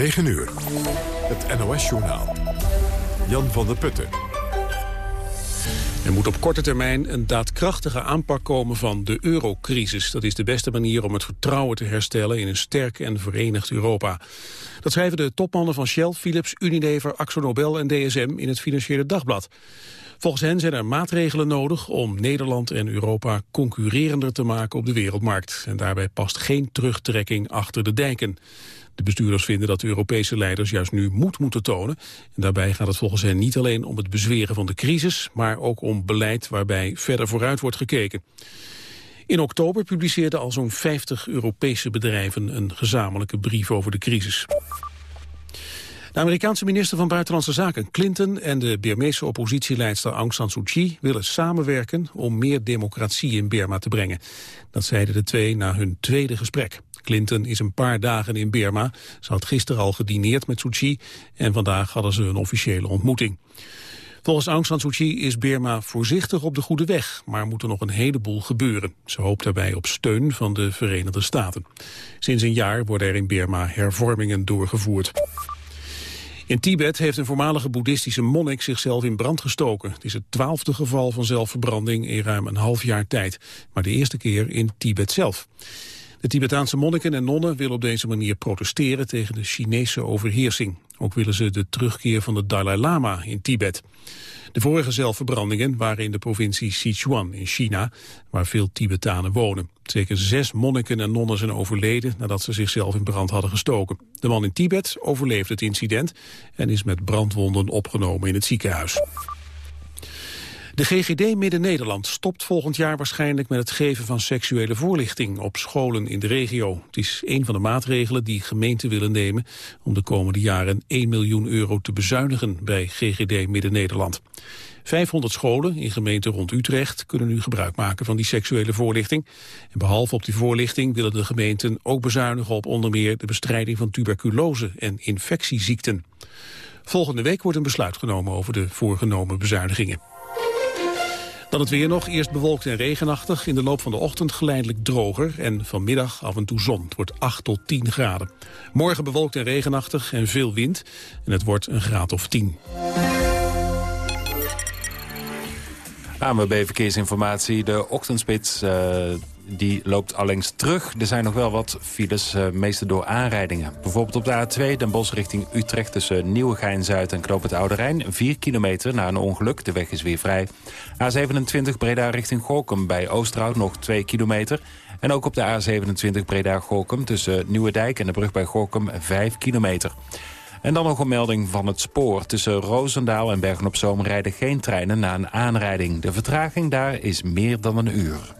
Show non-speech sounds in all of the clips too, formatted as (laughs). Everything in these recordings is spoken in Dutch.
9 uur. Het NOS-journaal. Jan van der Putten. Er moet op korte termijn een daadkrachtige aanpak komen van de eurocrisis. Dat is de beste manier om het vertrouwen te herstellen in een sterk en verenigd Europa. Dat schrijven de topmannen van Shell, Philips, Unilever, AxoNobel en DSM in het Financiële Dagblad. Volgens hen zijn er maatregelen nodig om Nederland en Europa concurrerender te maken op de wereldmarkt. En daarbij past geen terugtrekking achter de dijken. De bestuurders vinden dat de Europese leiders juist nu moed moeten tonen. En daarbij gaat het volgens hen niet alleen om het bezweren van de crisis... maar ook om beleid waarbij verder vooruit wordt gekeken. In oktober publiceerden al zo'n 50 Europese bedrijven een gezamenlijke brief over de crisis. De Amerikaanse minister van Buitenlandse Zaken Clinton en de Birmeese oppositieleidster Aung San Suu Kyi willen samenwerken om meer democratie in Burma te brengen. Dat zeiden de twee na hun tweede gesprek. Clinton is een paar dagen in Burma. Ze had gisteren al gedineerd met Suu Kyi en vandaag hadden ze een officiële ontmoeting. Volgens Aung San Suu Kyi is Burma voorzichtig op de goede weg, maar moet er nog een heleboel gebeuren. Ze hoopt daarbij op steun van de Verenigde Staten. Sinds een jaar worden er in Burma hervormingen doorgevoerd. In Tibet heeft een voormalige boeddhistische monnik zichzelf in brand gestoken. Het is het twaalfde geval van zelfverbranding in ruim een half jaar tijd. Maar de eerste keer in Tibet zelf. De Tibetaanse monniken en nonnen willen op deze manier protesteren tegen de Chinese overheersing. Ook willen ze de terugkeer van de Dalai Lama in Tibet. De vorige zelfverbrandingen waren in de provincie Sichuan in China, waar veel Tibetanen wonen. Zeker zes monniken en nonnen zijn overleden nadat ze zichzelf in brand hadden gestoken. De man in Tibet overleefde het incident en is met brandwonden opgenomen in het ziekenhuis. De GGD Midden-Nederland stopt volgend jaar waarschijnlijk met het geven van seksuele voorlichting op scholen in de regio. Het is een van de maatregelen die gemeenten willen nemen om de komende jaren 1 miljoen euro te bezuinigen bij GGD Midden-Nederland. 500 scholen in gemeenten rond Utrecht kunnen nu gebruik maken van die seksuele voorlichting. En behalve op die voorlichting willen de gemeenten ook bezuinigen op onder meer de bestrijding van tuberculose en infectieziekten. Volgende week wordt een besluit genomen over de voorgenomen bezuinigingen. Dan het weer nog. Eerst bewolkt en regenachtig. In de loop van de ochtend geleidelijk droger. En vanmiddag af en toe zon. Het wordt 8 tot 10 graden. Morgen bewolkt en regenachtig en veel wind. En het wordt een graad of 10. AMB Verkeersinformatie. De ochtendspits uh, die loopt allengs terug. Er zijn nog wel wat files, uh, meeste door aanrijdingen. Bijvoorbeeld op de A2 Den Bosch richting Utrecht... tussen Nieuwegein-Zuid en Knoop het Oude Rijn. 4 kilometer na een ongeluk. De weg is weer vrij. A27 Breda richting Gorkum bij Oosterhout nog 2 kilometer. En ook op de A27 Breda-Gorkum tussen Nieuwedijk en de brug bij Gorkum 5 kilometer. En dan nog een melding van het spoor. Tussen Roosendaal en Bergen-op-Zoom rijden geen treinen na een aanrijding. De vertraging daar is meer dan een uur.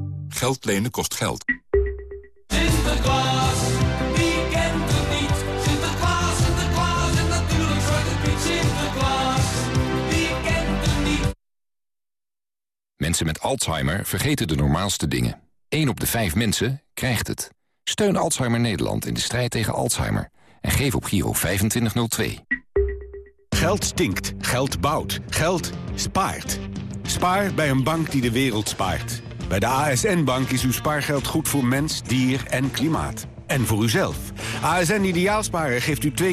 Geld lenen kost geld. Sinterklaas, wie kent het niet? Sinterklaas, Sinterklaas en natuurlijk Zwarte Piet Sinterklaas. Wie kent het niet? Mensen met Alzheimer vergeten de normaalste dingen. 1 op de 5 mensen krijgt het. Steun Alzheimer Nederland in de strijd tegen Alzheimer. En geef op Giro 2502. Geld stinkt, geld bouwt, geld spaart. Spaar bij een bank die de wereld spaart. Bij de ASN-bank is uw spaargeld goed voor mens, dier en klimaat. En voor uzelf. ASN Ideaalsparen geeft u 2,6%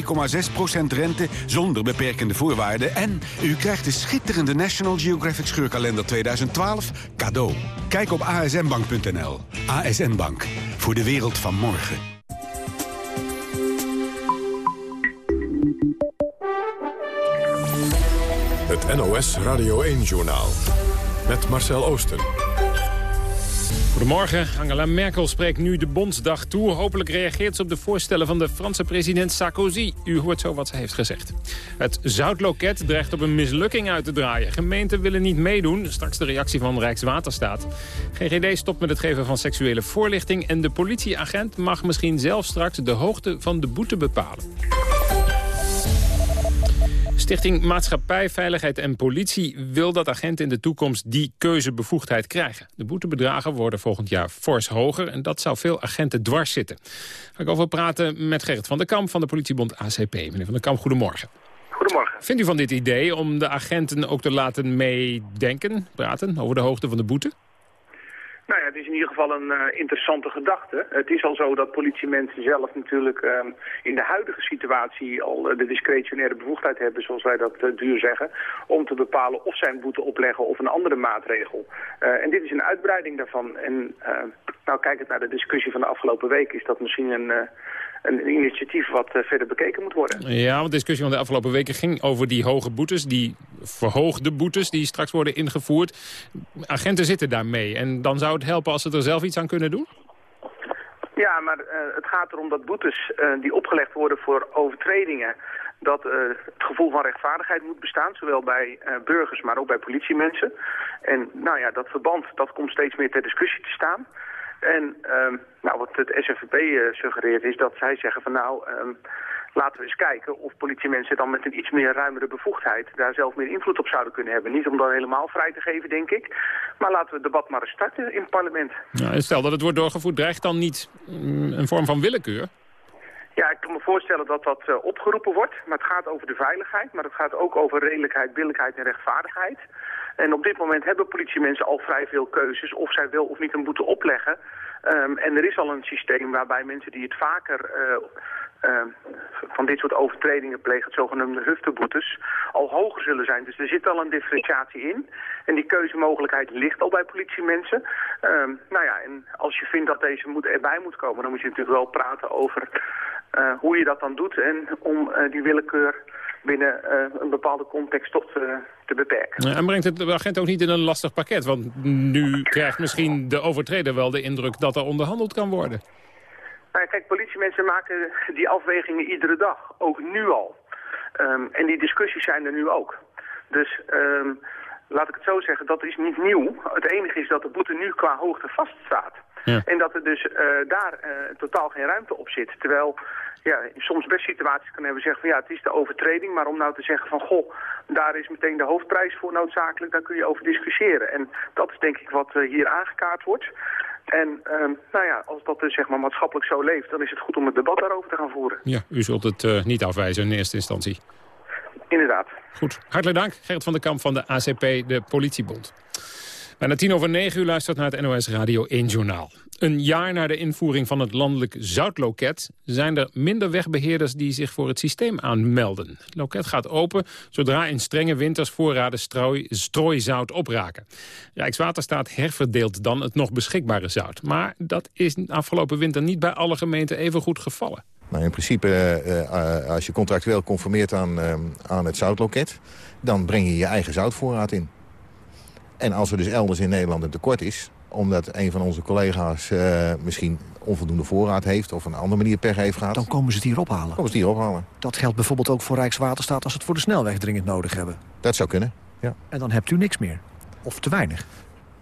rente zonder beperkende voorwaarden... en u krijgt de schitterende National Geographic Scheurkalender 2012 cadeau. Kijk op asnbank.nl. ASN Bank. Voor de wereld van morgen. Het NOS Radio 1-journaal. Met Marcel Oosten. Goedemorgen. Angela Merkel spreekt nu de Bondsdag toe. Hopelijk reageert ze op de voorstellen van de Franse president Sarkozy. U hoort zo wat ze heeft gezegd. Het zoutloket dreigt op een mislukking uit te draaien. Gemeenten willen niet meedoen. Straks de reactie van Rijkswaterstaat. GGD stopt met het geven van seksuele voorlichting... en de politieagent mag misschien zelf straks de hoogte van de boete bepalen. Stichting Maatschappij, Veiligheid en Politie wil dat agenten in de toekomst die keuzebevoegdheid krijgen. De boetebedragen worden volgend jaar fors hoger en dat zou veel agenten dwars zitten. Ga ik over praten met Gerrit van der Kamp van de politiebond ACP. Meneer van der Kamp, goedemorgen. Goedemorgen. Vindt u van dit idee om de agenten ook te laten meedenken, praten over de hoogte van de boete? Nou ja, het is in ieder geval een eh, interessante gedachte. Het is al zo dat politiemensen zelf natuurlijk ehm, in de huidige situatie al eh, de discretionaire bevoegdheid hebben, zoals wij dat eh, duur zeggen, om te bepalen of zij een boete opleggen of een andere maatregel. En dit is een uitbreiding daarvan. En nou, kijkend naar de discussie van de afgelopen week is dat misschien een, een initiatief wat eh, verder bekeken moet worden. Ja, want de discussie van de afgelopen weken ging over die hoge boetes, die verhoogde boetes die straks worden ingevoerd. Agenten zitten daarmee en dan zou het helpen als ze er zelf iets aan kunnen doen? Ja, maar eh, het gaat erom dat boetes eh, die opgelegd worden voor overtredingen... dat het gevoel van rechtvaardigheid moet bestaan, zowel bij burgers, maar ook bij politiemensen. En nou ja, dat verband dat komt steeds meer ter discussie te staan. En ehm, nou, wat het SFVP eh, suggereert is dat zij zeggen van nou... ehm, Laten we eens kijken of politiemensen dan met een iets meer ruimere bevoegdheid daar zelf meer invloed op zouden kunnen hebben. Niet om dat helemaal vrij te geven, denk ik. Maar laten we het debat maar eens starten in het parlement. En stel dat het wordt doorgevoerd, dreigt dan niet mm, een vorm van willekeur? Ja, ik kan me voorstellen dat dat eh, opgeroepen wordt. Maar het gaat over de veiligheid. Maar het gaat ook over redelijkheid, billijkheid en rechtvaardigheid. En op dit moment hebben politiemensen al vrij veel keuzes of zij wel of niet een boete opleggen. Ehm, en er is al een systeem waarbij mensen die het vaker eh, eh, van dit soort overtredingen plegen, het zogenaamde hufteboetes, al hoger zullen zijn. Dus er zit al een differentiatie in. En die keuzemogelijkheid ligt al bij politiemensen. Ehm, nou ja, en als je vindt dat deze moet, erbij moet komen, dan moet je natuurlijk wel praten over eh, hoe je dat dan doet en om eh, die willekeur binnen een bepaalde context toch te, beperken. En brengt het de agent ook niet in een lastig pakket? Want nu krijgt misschien de overtreder wel de indruk dat er onderhandeld kan worden. Nou ja, kijk, politiemensen maken die afwegingen iedere dag, ook nu al. Ehm, en die discussies zijn er nu ook. Dus ehm, laat ik het zo zeggen, dat is niet nieuw. Het enige is dat de boete nu qua hoogte vaststaat. Ja. En dat er dus eh, daar eh, totaal geen ruimte op zit. Terwijl ja, soms best situaties kan hebben zeggen van ja, het is de overtreding. Maar om nou te zeggen van goh, daar is meteen de hoofdprijs voor noodzakelijk, daar kun je over discussiëren. En dat is denk ik wat eh, hier aangekaart wordt. En ehm, nou ja, als dat dus zeg maar maatschappelijk zo leeft, dan is het goed om het debat daarover te gaan voeren. Ja, u zult het niet afwijzen in eerste instantie. Inderdaad. Goed, hartelijk dank. Gerrit van der Kamp van de ACP, de politiebond. Bijna tien over negen u luistert naar het NOS Radio 1 Journaal. Een jaar na de invoering van het landelijk zoutloket... zijn er minder wegbeheerders die zich voor het systeem aanmelden. Het loket gaat open zodra in strenge winters voorraden strooi, strooizout opraken. Rijkswaterstaat herverdeelt dan het nog beschikbare zout. Maar dat is afgelopen winter niet bij alle gemeenten even goed gevallen. Nou, in principe, eh, eh, als je contractueel conformeert aan, eh, aan het zoutloket... dan breng je je eigen zoutvoorraad in. En als er dus elders in Nederland een tekort is... omdat een van onze collega's eh, misschien onvoldoende voorraad heeft... of een andere manier per heeft gehad... Dan komen ze het hier ophalen. komen ze die ophalen. Dat geldt bijvoorbeeld ook voor Rijkswaterstaat als ze het voor de snelweg dringend nodig hebben. Dat zou kunnen, ja. En dan hebt u niks meer. Of te weinig.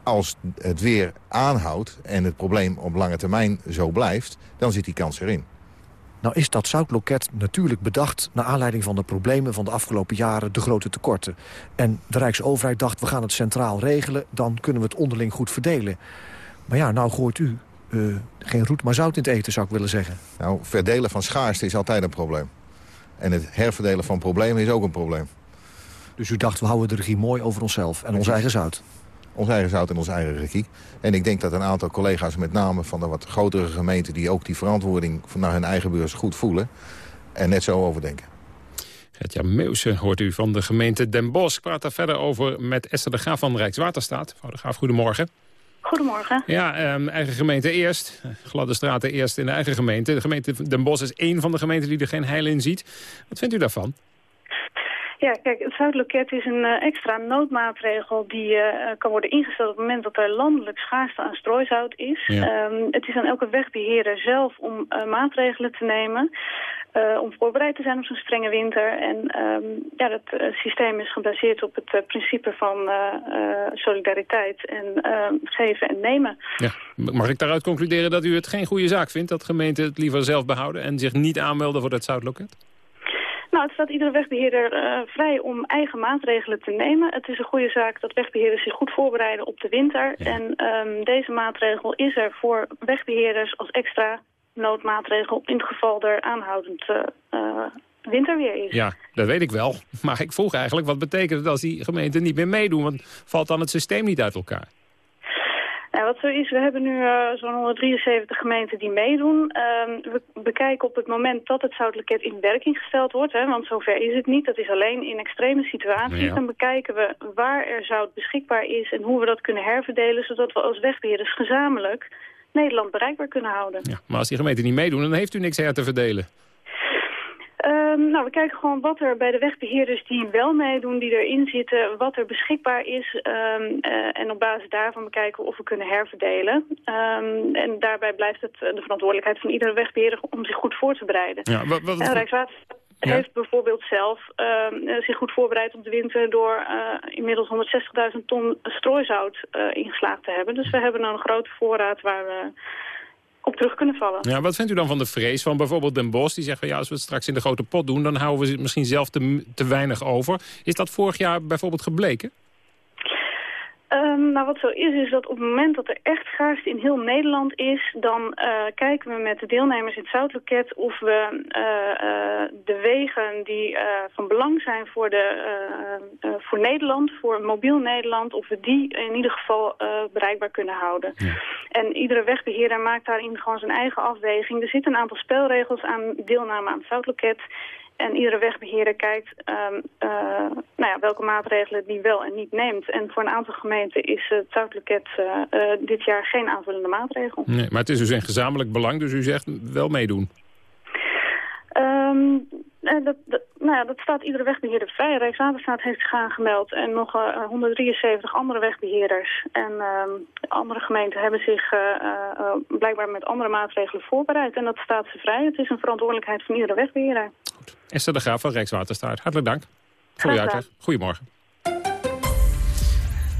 Als het weer aanhoudt en het probleem op lange termijn zo blijft... dan zit die kans erin. Nou is dat zoutloket natuurlijk bedacht... naar aanleiding van de problemen van de afgelopen jaren, de grote tekorten. En de Rijksoverheid dacht, we gaan het centraal regelen... dan kunnen we het onderling goed verdelen. Maar ja, nou gooit u eh, geen roet maar zout in het eten, zou ik willen zeggen. Nou, verdelen van schaarste is altijd een probleem. En het herverdelen van problemen is ook een probleem. Dus u dacht, we houden de regie mooi over onszelf en ons eigen zout. Ons eigen zout en onze eigen regie. En ik denk dat een aantal collega's, met name van de wat grotere gemeenten... die ook die verantwoording naar hun eigen beurs goed voelen... en net zo overdenken. Gertja Meeuwse hoort u van de gemeente Den Bosch. Ik praat daar verder over met Esther de Graaf van Rijkswaterstaat. Mevrouw de Graaf, goedemorgen. Goedemorgen. Ja, ehm, eigen gemeente eerst. Gladde straten eerst in de eigen gemeente. De gemeente Den Bosch is één van de gemeenten die er geen heil in ziet. Wat vindt u daarvan? Ja, kijk, het Zuidloket is een eh, extra noodmaatregel die eh, kan worden ingesteld op het moment dat er landelijk schaarste aan strooizout is. Ja. Ehm, het is aan elke wegbeheerder zelf om eh, maatregelen te nemen. om voorbereid te zijn op zo'n strenge winter. En ehm, ja, dat systeem is gebaseerd op het principe van solidariteit en ehm, geven en nemen. Ja. Mag ik daaruit concluderen dat u het geen goede zaak vindt... dat gemeenten het liever zelf behouden en zich niet aanmelden voor dat zoutloket? Nou, het staat iedere wegbeheerder eh, vrij om eigen maatregelen te nemen. Het is een goede zaak dat wegbeheerders zich goed voorbereiden op de winter. En ehm, deze maatregel is er voor wegbeheerders als extra noodmaatregel... in het geval er aanhoudend eh, eh, winterweer is. Ja, dat weet ik wel. (laughs) Maar ik vroeg eigenlijk, wat betekent het als die gemeenten niet meer meedoen? Want valt dan het systeem niet uit elkaar? Nou, wat zo is, we hebben nu eh, zo'n 173 gemeenten die meedoen. Ehm, we bekijken op het moment dat het zoutloket in werking gesteld wordt, hè, want zover is het niet. Dat is alleen in extreme situaties. Ja. Dan bekijken we waar er zout beschikbaar is en hoe we dat kunnen herverdelen, zodat we als wegbeheerders gezamenlijk Nederland bereikbaar kunnen houden. Ja, maar als die gemeenten niet meedoen, dan heeft u niks her te verdelen. Ehm, nou, we kijken gewoon wat er bij de wegbeheerders die wel meedoen, die erin zitten, wat er beschikbaar is. ehm, eh, en op basis daarvan bekijken of we kunnen herverdelen. Ehm, en daarbij blijft het eh, de verantwoordelijkheid van iedere wegbeheerder om zich goed voor te bereiden. Ja, wat, wat, En Rijkswaterstaat Ja. heeft bijvoorbeeld zelf eh, zich goed voorbereid op de winter door inmiddels 160.000 ton strooizout eh, ingeslagen te hebben. Dus we hebben nou een grote voorraad waar we op terug kunnen vallen. ja, wat vindt u dan van de vrees van bijvoorbeeld Den Bosch? Die zegt van ja, als we het straks in de grote pot doen... dan houden we misschien zelf te, te weinig over. Is dat vorig jaar bijvoorbeeld gebleken? Ehm, nou, wat zo is, is dat op het moment dat er echt schaarste in heel Nederland is... dan eh, kijken we met de deelnemers in het zoutloket of we eh, eh, de wegen die van belang zijn voor, de, voor Nederland, voor mobiel Nederland... of we die in ieder geval bereikbaar kunnen houden. En iedere wegbeheerder maakt daarin gewoon zijn eigen afweging. Er zitten een aantal spelregels aan deelname aan het zoutloket... En iedere wegbeheerder kijkt ehm, eh, nou ja, welke maatregelen die wel en niet neemt. En voor een aantal gemeenten is het zoutloket eh, eh, dit jaar geen aanvullende maatregel. Nee, maar het is dus een gezamenlijk belang, dus u zegt wel meedoen. Ehm, eh, dat, dat, nou ja, dat staat iedere wegbeheerder vrij. Rijkswaterstaat heeft zich aangemeld en nog eh, 173 andere wegbeheerders. En ehm, andere gemeenten hebben zich blijkbaar met andere maatregelen voorbereid. En dat staat ze vrij. Het is een verantwoordelijkheid van iedere wegbeheerder. Esther de Graaf van Rijkswaterstaat, hartelijk dank voor uw uitleg. Goedemorgen.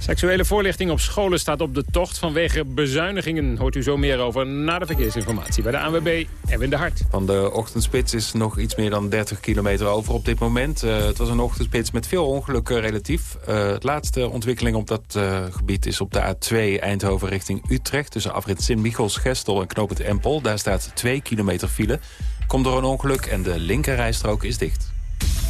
Seksuele voorlichting op scholen staat op de tocht vanwege bezuinigingen. Hoort u zo meer over na de verkeersinformatie bij de ANWB Erwin de Hart. Van de ochtendspits is nog iets meer dan 30 kilometer over op dit moment. Eh, het was een ochtendspits met veel ongelukken relatief. Uh, het laatste ontwikkeling op dat uh, gebied is op de A2 Eindhoven richting Utrecht... tussen afrit Sint-Michels, Gestel en Knoop het Empel. Daar staat 2 kilometer file. Komt door een ongeluk en de linkerrijstrook is dicht.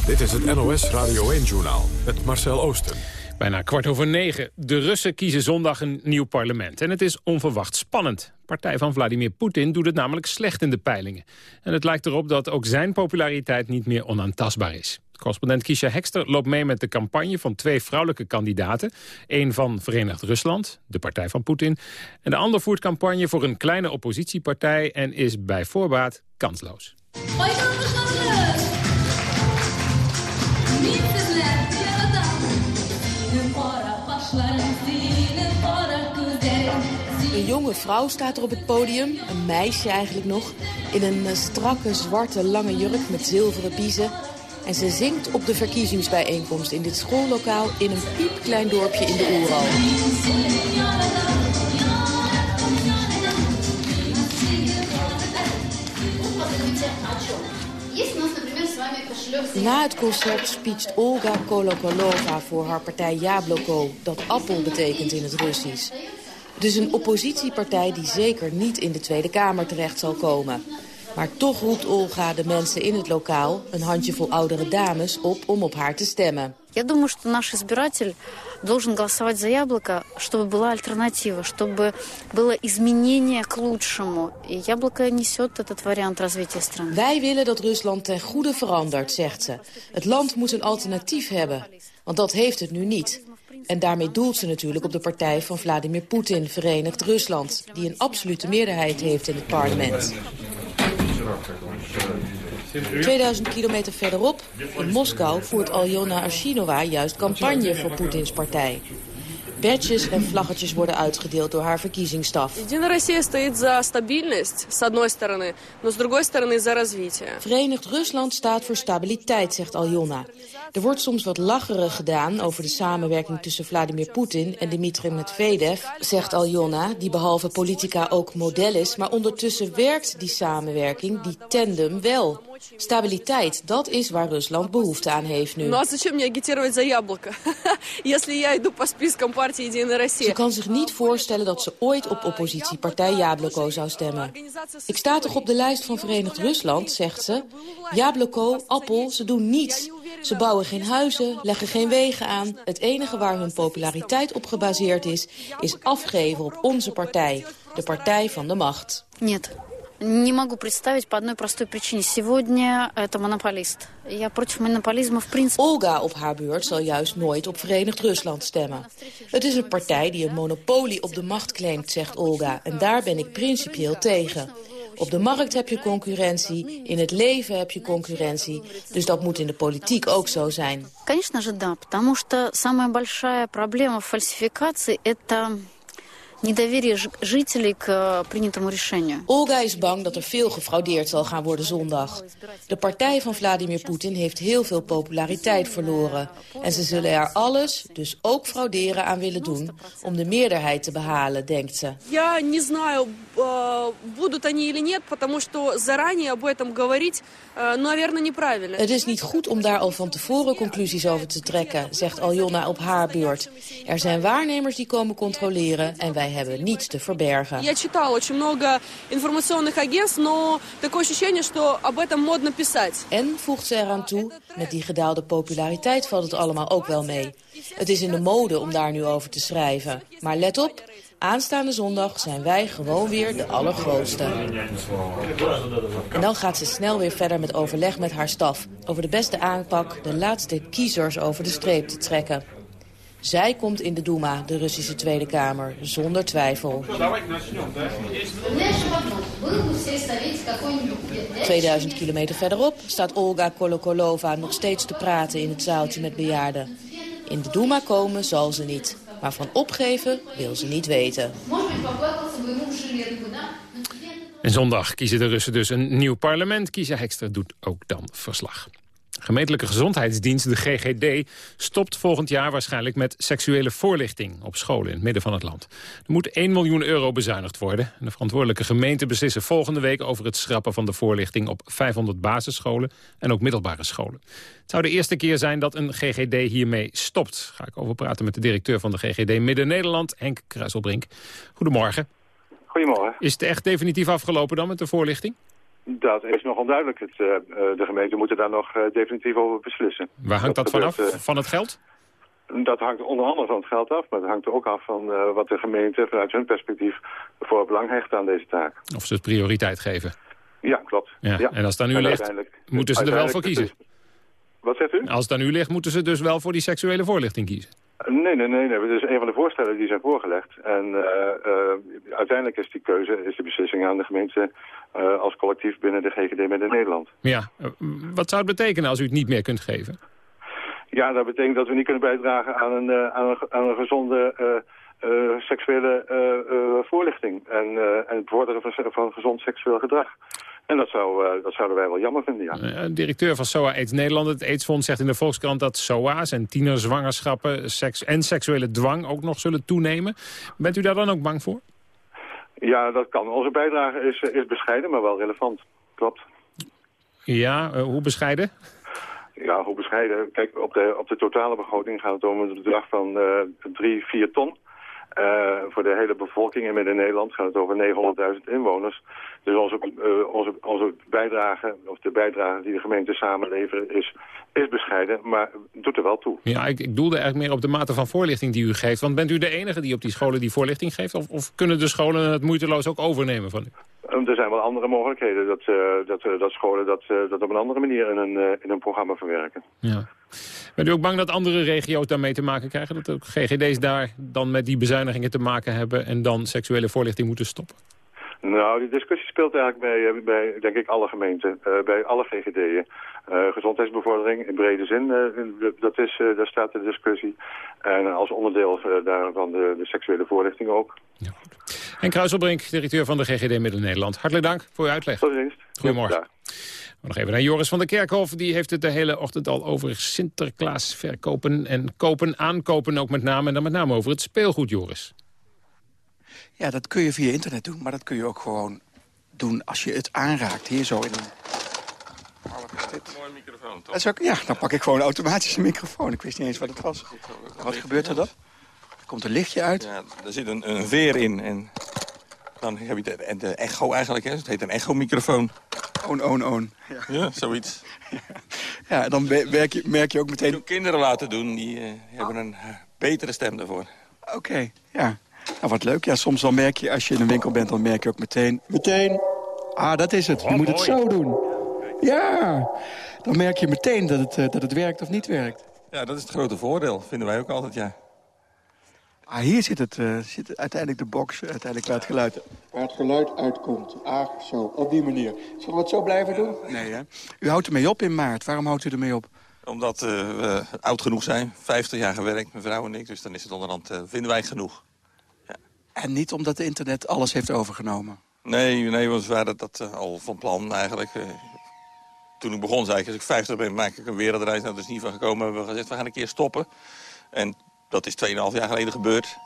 Dit is het NOS Radio 1-journaal met Marcel Oosten. Bijna kwart over negen. De Russen kiezen zondag een nieuw parlement. En het is onverwacht spannend. Partij van Vladimir Poetin doet het namelijk slecht in de peilingen. En het lijkt erop dat ook zijn populariteit niet meer onaantastbaar is. Correspondent Kisha Hekster loopt mee met de campagne van twee vrouwelijke kandidaten. Eén van Verenigd Rusland, de partij van Poetin. En de ander voert campagne voor een kleine oppositiepartij... en is bij voorbaat kansloos. Een jonge vrouw staat er op het podium, een meisje eigenlijk nog... in een strakke, zwarte, lange jurk met zilveren biezen. En ze zingt op de verkiezingsbijeenkomst in dit schoollokaal... in een piepklein dorpje in de Oeral. Na het concert speecht Olga Kolokolova voor haar partij Jabloko... dat appel betekent in het Russisch. Dus een oppositiepartij die zeker niet in de Tweede Kamer terecht zal komen. Maar toch roept Olga de mensen in het lokaal, een handjevol oudere dames, op om op haar te stemmen. Я думаю, что наш избиратель должен голосовать за яблоко, чтобы была альтернатива, чтобы было изменение к лучшему. И яблоко несет этот вариант развития страны. Wij willen dat Rusland ten goede verandert, zegt ze. Het land moet een alternatief hebben, want dat heeft het nu niet. En daarmee doelt ze natuurlijk op de partij van Vladimir Poetin, Verenigd Rusland... die een absolute meerderheid heeft in het parlement. 2000 kilometer verderop, in Moskou, voert Aljona Arshinova juist campagne voor Poetins partij. Badges en vlaggetjes worden uitgedeeld door haar verkiezingsstaf. Verenigd Rusland staat voor stabiliteit, zegt Aljona. Er wordt soms wat lacherig gedaan over de samenwerking tussen Vladimir Poetin en Dmitri Medvedev, zegt Aljona, die behalve politica ook model is, maar ondertussen werkt die samenwerking, die tandem wel. Stabiliteit, dat is waar Rusland behoefte aan heeft nu. (laughs) Ze kan zich niet voorstellen dat ze ooit op oppositiepartij Jabloko zou stemmen. Ik sta toch op de lijst van Verenigd Rusland, zegt ze. Jabloko, Appel, ze doen niets. Ze bouwen geen huizen, leggen geen wegen aan. Het enige waar hun populariteit op gebaseerd is, is afgeven op onze partij. De partij van de macht. Niet. Не могу представить по одной простой причине. Сегодня это монополист. Я против монополизма в принципе. Olga op haar beurt zal juist nooit op Verenigd Rusland stemmen. Het is een partij die een monopolie op de macht claimt, zegt Olga. En daar ben ik principieel tegen. Op de markt heb je concurrentie, in het leven heb je concurrentie. Dus dat moet in de politiek ook zo zijn. Конечно же, да, потому что самая большая проблема в фальсификации – это Olga is bang dat er veel gefraudeerd zal gaan worden zondag. De partij van Vladimir Poetin heeft heel veel populariteit verloren. En ze zullen er alles, dus ook frauderen, aan willen doen... om de meerderheid te behalen, denkt ze. Я не знаю, э, будут они или нет, потому что заранее об этом говорить, э, ну, наверное, неправильно. Het is niet goed om daar al van tevoren conclusies over te trekken, zegt Aljona op haar beurt. Er zijn waarnemers die komen controleren en wij hebben niets te verbergen. Я читала очень много информационных агентств, но такое ощущение, что об этом модно писать. En, voegt ze eraan toe, met die gedaalde populariteit valt het allemaal ook wel mee. Het is in de mode om daar nu over te schrijven. Maar let op, aanstaande zondag zijn wij gewoon weer de allergrootste. En dan gaat ze snel weer verder met overleg met haar staf... over de beste aanpak de laatste kiezers over de streep te trekken. Zij komt in de Duma, de Russische Tweede Kamer, zonder twijfel. 2000 kilometer verderop staat Olga Kolokolova nog steeds te praten in het zaaltje met bejaarden. In de Duma komen zal ze niet, maar van opgeven wil ze niet weten. En zondag kiezen de Russen dus een nieuw parlement. Kiezen Hekster doet ook dan verslag. Gemeentelijke Gezondheidsdienst, de GGD, stopt volgend jaar waarschijnlijk met seksuele voorlichting op scholen in het midden van het land. Er moet 1 miljoen euro bezuinigd worden. En de verantwoordelijke gemeenten beslissen volgende week over het schrappen van de voorlichting op 500 basisscholen en ook middelbare scholen. Het zou de eerste keer zijn dat een GGD hiermee stopt. Ga ik over praten met de directeur van de GGD Midden-Nederland, Henk Kruiselbrink. Goedemorgen. Goedemorgen. Is het echt definitief afgelopen dan met de voorlichting? Dat is nog onduidelijk. Het, eh, eh, de gemeenten moeten daar nog eh, definitief over beslissen. Waar hangt dat, vanaf? gebeurt, eh, van het geld? dat hangt onder andere van het geld af, maar het hangt er ook af van wat de gemeente vanuit hun perspectief voor belang hecht aan deze taak. Of ze het prioriteit geven? Ja, klopt. Ja. En als het aan u ligt, moeten ze er wel voor kiezen? Wat zegt u? Als het aan u ligt, moeten ze dus wel voor die seksuele voorlichting kiezen? Nee, nee, nee, nee. Dat is een van de voorstellen die zijn voorgelegd. En eh, eh, uiteindelijk is die keuze, is de beslissing aan de gemeente eh, als collectief binnen de GGD met in Nederland. Ja, wat zou het betekenen als u het niet meer kunt geven? Ja, dat betekent dat we niet kunnen bijdragen aan een, aan een, aan een gezonde seksuele voorlichting. En, en het bevorderen van, van gezond seksueel gedrag. En dat, zou, eh, dat zouden wij wel jammer vinden, ja. Eh, directeur van SOA AIDS Nederland, het AIDS-fonds, zegt in de Volkskrant dat SOA's en tienerzwangerschappen seks en seksuele dwang ook nog zullen toenemen. Bent u daar dan ook bang voor? Ja, dat kan. Onze bijdrage is, eh, is bescheiden, maar wel relevant. Klopt. Ja, hoe bescheiden? Ja, hoe bescheiden. Kijk, op de, op de totale begroting gaat het om een bedrag van eh 3, 4 ton. Eh, voor de hele bevolking in Midden-Nederland gaat het over 900.000 inwoners. Dus onze, eh, onze, onze bijdrage, of de bijdrage die de gemeenten samenleveren, is, is bescheiden, maar doet er wel toe. Ja, ik, ik doelde eigenlijk meer op de mate van voorlichting die u geeft. Want bent u de enige die op die scholen die voorlichting geeft? Of, of kunnen de scholen het moeiteloos ook overnemen van u? Eh, er zijn wel andere mogelijkheden dat, eh, dat, dat scholen dat, dat op een andere manier in een, eh, in een programma verwerken. Ja. Bent u ook bang dat andere regio's daarmee te maken krijgen? Dat ook GGD's daar dan met die bezuinigingen te maken hebben... en dan seksuele voorlichting moeten stoppen? Nou, die discussie speelt eigenlijk bij, eh, bij denk ik, alle gemeenten, eh, bij alle GGD'en. Uh, gezondheidsbevordering in brede zin, uh, dat is, daar staat de discussie. En als onderdeel daarvan de, de, seksuele voorlichting ook. Ja, en Kruiselbrink, directeur van de GGD Midden-Nederland. Hartelijk dank voor uw uitleg. Tot ziens. Goedemorgen. Nog even naar Joris van der Kerkhof. Die heeft het de hele ochtend al over Sinterklaas verkopen en kopen, aankopen ook met name. En dan met name over het speelgoed, Joris. Ja, dat kun je via internet doen, maar dat kun je ook gewoon doen als je het aanraakt. Hier zo in een... Mooie microfoon, toch? Dat is ook, ja, dan pak ik gewoon automatisch een microfoon. Ik wist niet eens wat het was. Wat gebeurt er dan? Er komt een lichtje uit. Ja, er zit een, een veer in en dan heb je de, de echo eigenlijk. Hè. Het heet een echo-microfoon. On, on, on. Ja, ja zoiets. ja, dan merk je, merk je ook meteen... Die kinderen laten doen, die uh, hebben een uh, betere stem daarvoor. Oké, okay, ja. Nou, wat leuk. Ja, soms dan merk je, als je in een winkel bent, dan merk je ook meteen... Meteen! Ah, dat is het. Je moet het zo doen. Ja! Dan merk je meteen dat het, uh, dat het werkt of niet werkt. Ja, dat is het grote voordeel. Vinden wij ook altijd, ja. Ah, hier zit, het, uh, zit uiteindelijk de box, uiteindelijk waar het geluid, waar het geluid uitkomt. Ah, zo, op die manier. Zullen we het zo blijven doen? Nee, hè? U houdt ermee op in maart. Waarom houdt u ermee op? Omdat uh, we oud genoeg zijn. 50 jaar gewerkt, mijn vrouw en ik. Dus dan is het onderhand, uh, vinden wij genoeg. Ja. En niet omdat de internet alles heeft overgenomen? Nee, nee we waren dat al van plan eigenlijk. toen ik begon zei ik, als ik 50 ben, maak ik een wereldreis. Nou, dat is niet van gekomen. We hebben gezegd, we gaan een keer stoppen. En dat is 2,5 jaar geleden gebeurd.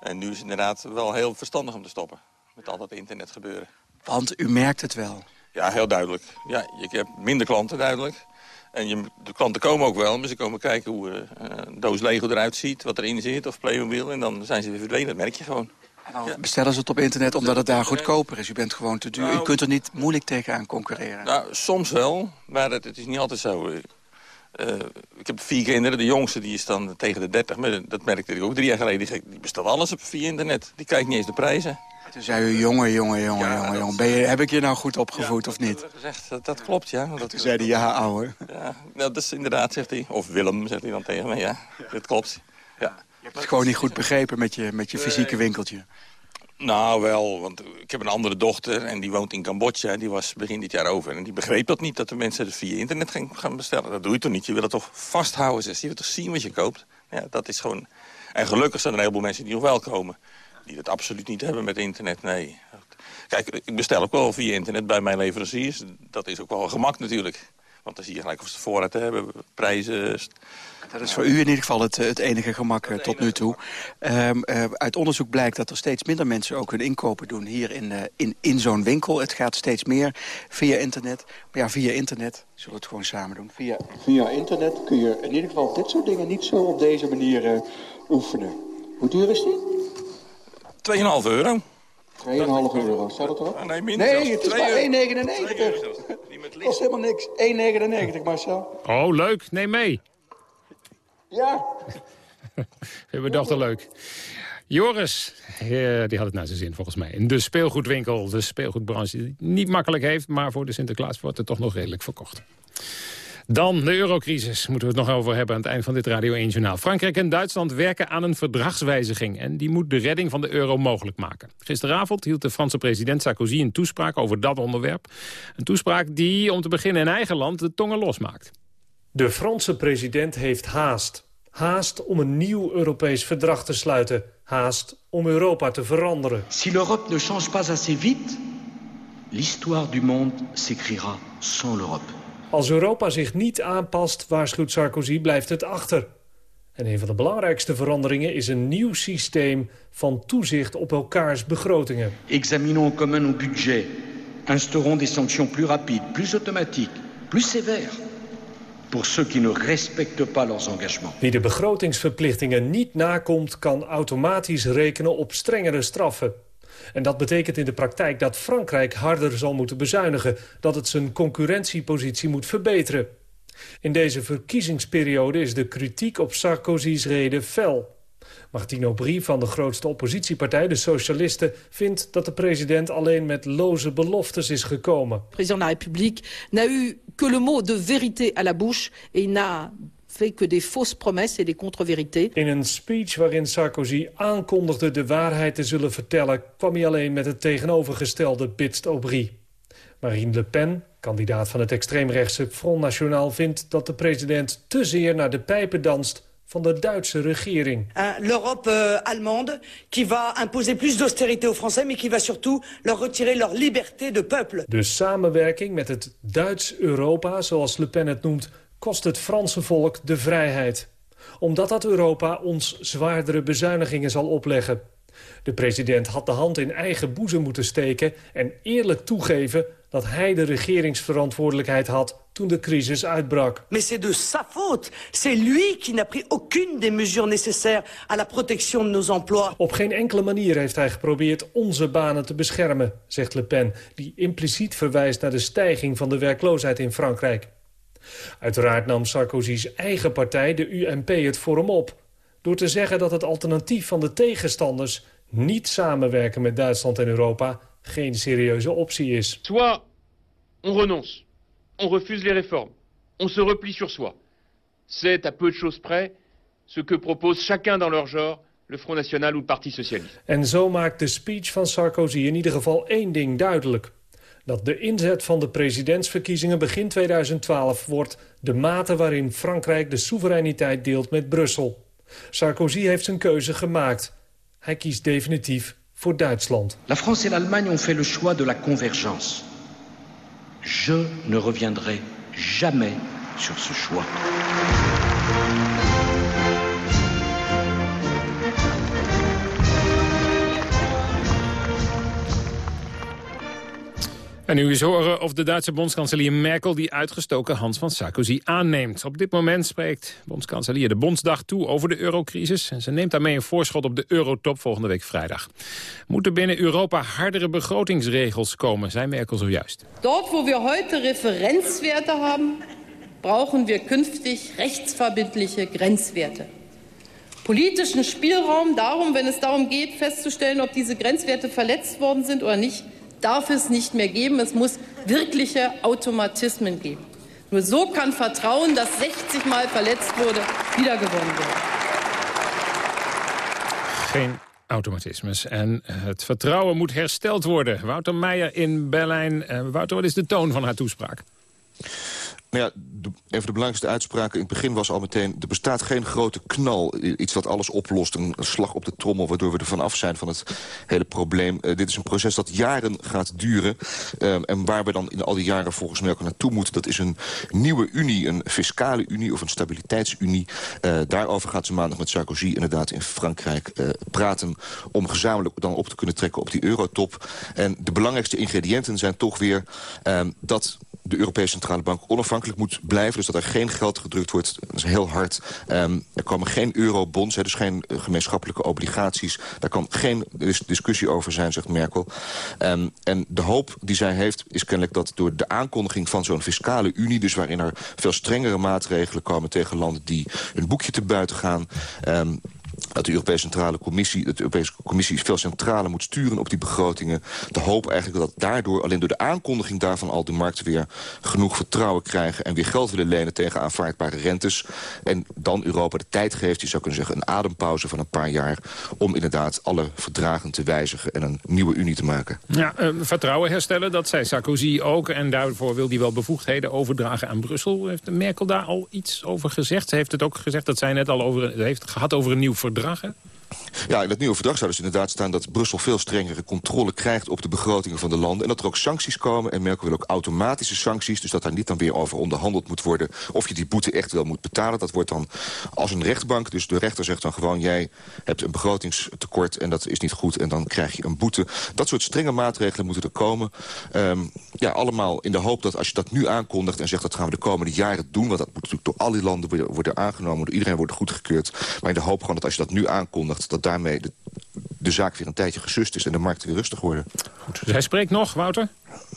En nu is het inderdaad wel heel verstandig om te stoppen. Met al dat internet gebeuren. Want u merkt het wel? Ja, heel duidelijk. Ja, je hebt minder klanten duidelijk. En je, de klanten komen ook wel, maar ze komen kijken hoe uh, een doos Lego eruit ziet, wat erin zit, of Playmobil. En dan zijn ze weer verdwenen, dat merk je gewoon. En dan ja. bestellen ze het op internet omdat het daar goedkoper is. U bent gewoon te duur. Nou, u kunt er niet moeilijk tegenaan concurreren. Nou, soms wel, maar het, het is niet altijd zo. Uh, ik heb vier kinderen. De jongste die is dan tegen de 30. Maar dat merkte ik ook drie jaar geleden. Die, die bestelt alles op via internet. Die kijkt niet eens de prijzen. Toen zei u, jongen, jongen, jongen, ja, jongen, jongen. Ben je, heb ik je nou goed opgevoed ja, of niet? Gezegd, dat, dat klopt, ja. Dat, toen zei hij, ja, ouwe. Ja, nou, dat is inderdaad, zegt hij. Of Willem, zegt hij dan tegen me. Ja, dat klopt. Ja. Je hebt het gewoon niet goed begrepen met je, met je fysieke winkeltje. Nou, wel, want ik heb een andere dochter en die woont in Cambodja. Die was begin dit jaar over. En die begreep dat niet, dat de mensen het via internet gaan bestellen. Dat doe je toch niet? Je wil het toch vasthouden, zegt Je wil toch zien wat je koopt? Ja, dat is gewoon... En gelukkig zijn er een heleboel mensen die nog wel komen. Die het absoluut niet hebben met internet, nee. Kijk, ik bestel ook wel via internet bij mijn leveranciers. Dat is ook wel gemak natuurlijk. Want dan zie je gelijk of ze voorraad hebben, prijzen. Dat is voor u in ieder geval het, eh, het enige gemak eh, tot nu toe. Ehm, eh, uit onderzoek blijkt dat er steeds minder mensen ook hun inkopen doen hier in, in, in zo'n winkel. Het gaat steeds meer via internet. Maar ja, via internet zullen we het gewoon samen doen. Via, via internet kun je in ieder geval dit soort dingen niet zo op deze manier oefenen. Hoe duur is die? 2,5 euro. 2,5 euro, staat dat erop? Ah, nee, minder nee, het 2,99 met was helemaal niks. 1,99 Marcel. Oh, leuk. Neem mee. Ja. (laughs) We dachten leuk. Joris, eh, die had het naar zijn zin volgens mij. De speelgoedwinkel, de speelgoedbranche die het niet makkelijk heeft... maar voor de Sinterklaas wordt het toch nog redelijk verkocht. Dan de eurocrisis, moeten we het nog over hebben aan het eind van dit Radio 1-journaal. Frankrijk en Duitsland werken aan een verdragswijziging... en die moet de redding van de euro mogelijk maken. Gisteravond hield de Franse president Sarkozy een toespraak over dat onderwerp. Een toespraak die, om te beginnen in eigen land, de tongen losmaakt. De Franse president heeft haast. Haast om een nieuw Europees verdrag te sluiten. Haast om Europa te veranderen. Si l'Europe ne change pas assez vite, l'histoire du monde s'écrira sans l'Europe. Als Europa zich niet aanpast, waarschuwt Sarkozy, blijft het achter. En een van de belangrijkste veranderingen is een nieuw systeem van toezicht op elkaars begrotingen. Examinons en commun nos budgets. Instaurons des sanctions plus rapides, plus automatiques, plus sévères pour ceux qui ne respectent pas leurs engagements. Wie de begrotingsverplichtingen niet nakomt, kan automatisch rekenen op strengere straffen. En dat betekent in de praktijk dat Frankrijk harder zal moeten bezuinigen... dat het zijn concurrentiepositie moet verbeteren. In deze verkiezingsperiode is de kritiek op Sarkozy's reden fel. Martino Brie van de grootste oppositiepartij, de Socialisten... vindt dat de president alleen met loze beloftes is gekomen. De president de la République n'a eu que le mot de vérité à la bouche... et n'a fait que des fausses promesses et des contre-vérités. In een speech waarin Sarkozy aankondigde de waarheid te zullen vertellen... kwam hij alleen met het tegenovergestelde bitst Aubry. Marine Le Pen, kandidaat van het extreemrechtse Front National... vindt dat de president te zeer naar de pijpen danst van de Duitse regering. L'Europe euh, allemande qui va imposer plus d'austérité aux Français... mais qui va surtout leur retirer leur liberté de peuple. De samenwerking met het Duits Europa, zoals Le Pen het noemt... kost het Franse volk de vrijheid. Omdat dat Europa ons zwaardere bezuinigingen zal opleggen. De president had de hand in eigen boezem moeten steken... en eerlijk toegeven dat hij de regeringsverantwoordelijkheid had toen de crisis uitbrak. Mais c'est de sa faute. C'est lui qui n'a pris aucune des mesures nécessaires à la protection de nos emplois. Op geen enkele manier heeft hij geprobeerd onze banen te beschermen, zegt Le Pen... die impliciet verwijst naar de stijging van de werkloosheid in Frankrijk. Uiteraard nam Sarkozy's eigen partij, de UMP, het voor hem op... door te zeggen dat het alternatief van de tegenstanders... niet samenwerken met Duitsland en Europa geen serieuze optie is. Soit on renonce, on refuse les réformes, on se replie sur soi. C'est à peu de choses près ce que propose chacun dans leur genre le Front National ou le Parti Socialiste. En zo maakt de speech van Sarkozy in ieder geval één ding duidelijk. Dat de inzet van de presidentsverkiezingen begin 2012 wordt... de mate waarin Frankrijk de soevereiniteit deelt met Brussel. Sarkozy heeft zijn keuze gemaakt. Hij kiest definitief voor Duitsland. La France et l'Allemagne ont fait le choix de la convergence. Je ne reviendrai jamais sur ce choix. En nu eens horen of de Duitse bondskanselier Merkel die uitgestoken hand van Sarkozy aanneemt. Op dit moment spreekt bondskanselier de Bondsdag toe over de eurocrisis. En ze neemt daarmee een voorschot op de eurotop volgende week vrijdag. Moeten binnen Europa hardere begrotingsregels komen, zei Merkel zojuist. Dort, wo wir heute Referenzwerte haben, brauchen wir künftig rechtsverbindliche Grenzwerte. Politischen Spielraum darum, wenn es darum geht, festzustellen, ob diese Grenzwerte verletzt worden sind oder nicht, darf es nicht mehr geben. Es muss wirkliche Automatismen geben. Nur so kann Vertrauen, das 60 Mal verletzt wurde, wiedergewonnen werden. Geen automatismes. En het vertrouwen moet hersteld worden. Wouter Meijer in Berlijn. Uh, Wouter, wat is de toon van haar toespraak? Nou ja, de, een van de belangrijkste uitspraken in het begin was al meteen... er bestaat geen grote knal, iets dat alles oplost. Een, slag op de trommel, waardoor we er vanaf zijn van het hele probleem. Uh, dit is een proces dat jaren gaat duren. Uh, en waar we dan in al die jaren volgens mij ook naartoe moeten... dat is een nieuwe unie, een fiscale unie of een stabiliteitsunie. Uh, daarover gaat ze maandag met Sarkozy inderdaad in Frankrijk praten... om gezamenlijk dan op te kunnen trekken op die eurotop. En de belangrijkste ingrediënten zijn toch weer dat de Europese Centrale Bank onafhankelijk moet blijven. Dus dat er geen geld gedrukt wordt. Dat is heel hard. Um, er komen geen eurobonds, dus geen uh, gemeenschappelijke obligaties. Daar kan geen dis discussie over zijn, zegt Merkel. Um, en de hoop die zij heeft is kennelijk dat door de aankondiging van zo'n fiscale unie... dus waarin er veel strengere maatregelen komen tegen landen die een boekje te buiten gaan... Um, dat de Europese Centrale Commissie, de Europese Commissie veel centraler moet sturen op die begrotingen. De hoop eigenlijk dat daardoor, alleen door de aankondiging daarvan al de markten weer genoeg vertrouwen krijgen en weer geld willen lenen tegen aanvaardbare rentes. En dan Europa de tijd geeft, je zou kunnen zeggen een adempauze van een paar jaar, om inderdaad alle verdragen te wijzigen en een nieuwe unie te maken. Ja, uh, vertrouwen herstellen, dat zei Sarkozy ook. En daarvoor wil hij wel bevoegdheden overdragen aan Brussel. Heeft Merkel daar al iets over gezegd? Ze heeft het ook gezegd, dat zij net al over, heeft gehad over een nieuw verdrag. Hè? Ja, in het nieuwe verdrag zou dus inderdaad staan dat Brussel veel strengere controle krijgt op de begrotingen van de landen. En dat er ook sancties komen. En Merkel wil ook automatische sancties. Dus dat daar niet dan weer over onderhandeld moet worden of je die boete echt wel moet betalen. Dat wordt dan als een rechtbank. Dus de rechter zegt dan gewoon jij hebt een begrotingstekort en dat is niet goed. En dan krijg je een boete. Dat soort strenge maatregelen moeten er komen. Um, ja, allemaal in de hoop dat als je dat nu aankondigt en zegt dat gaan we de komende jaren doen. Want dat moet natuurlijk door al die landen worden, worden aangenomen. Door iedereen wordt goedgekeurd. Maar in de hoop gewoon dat als je dat nu aankondigt dat daarmee de, de zaak weer een tijdje gesust is... en de markt weer rustig worden. Goed, zij spreekt nog, Wouter?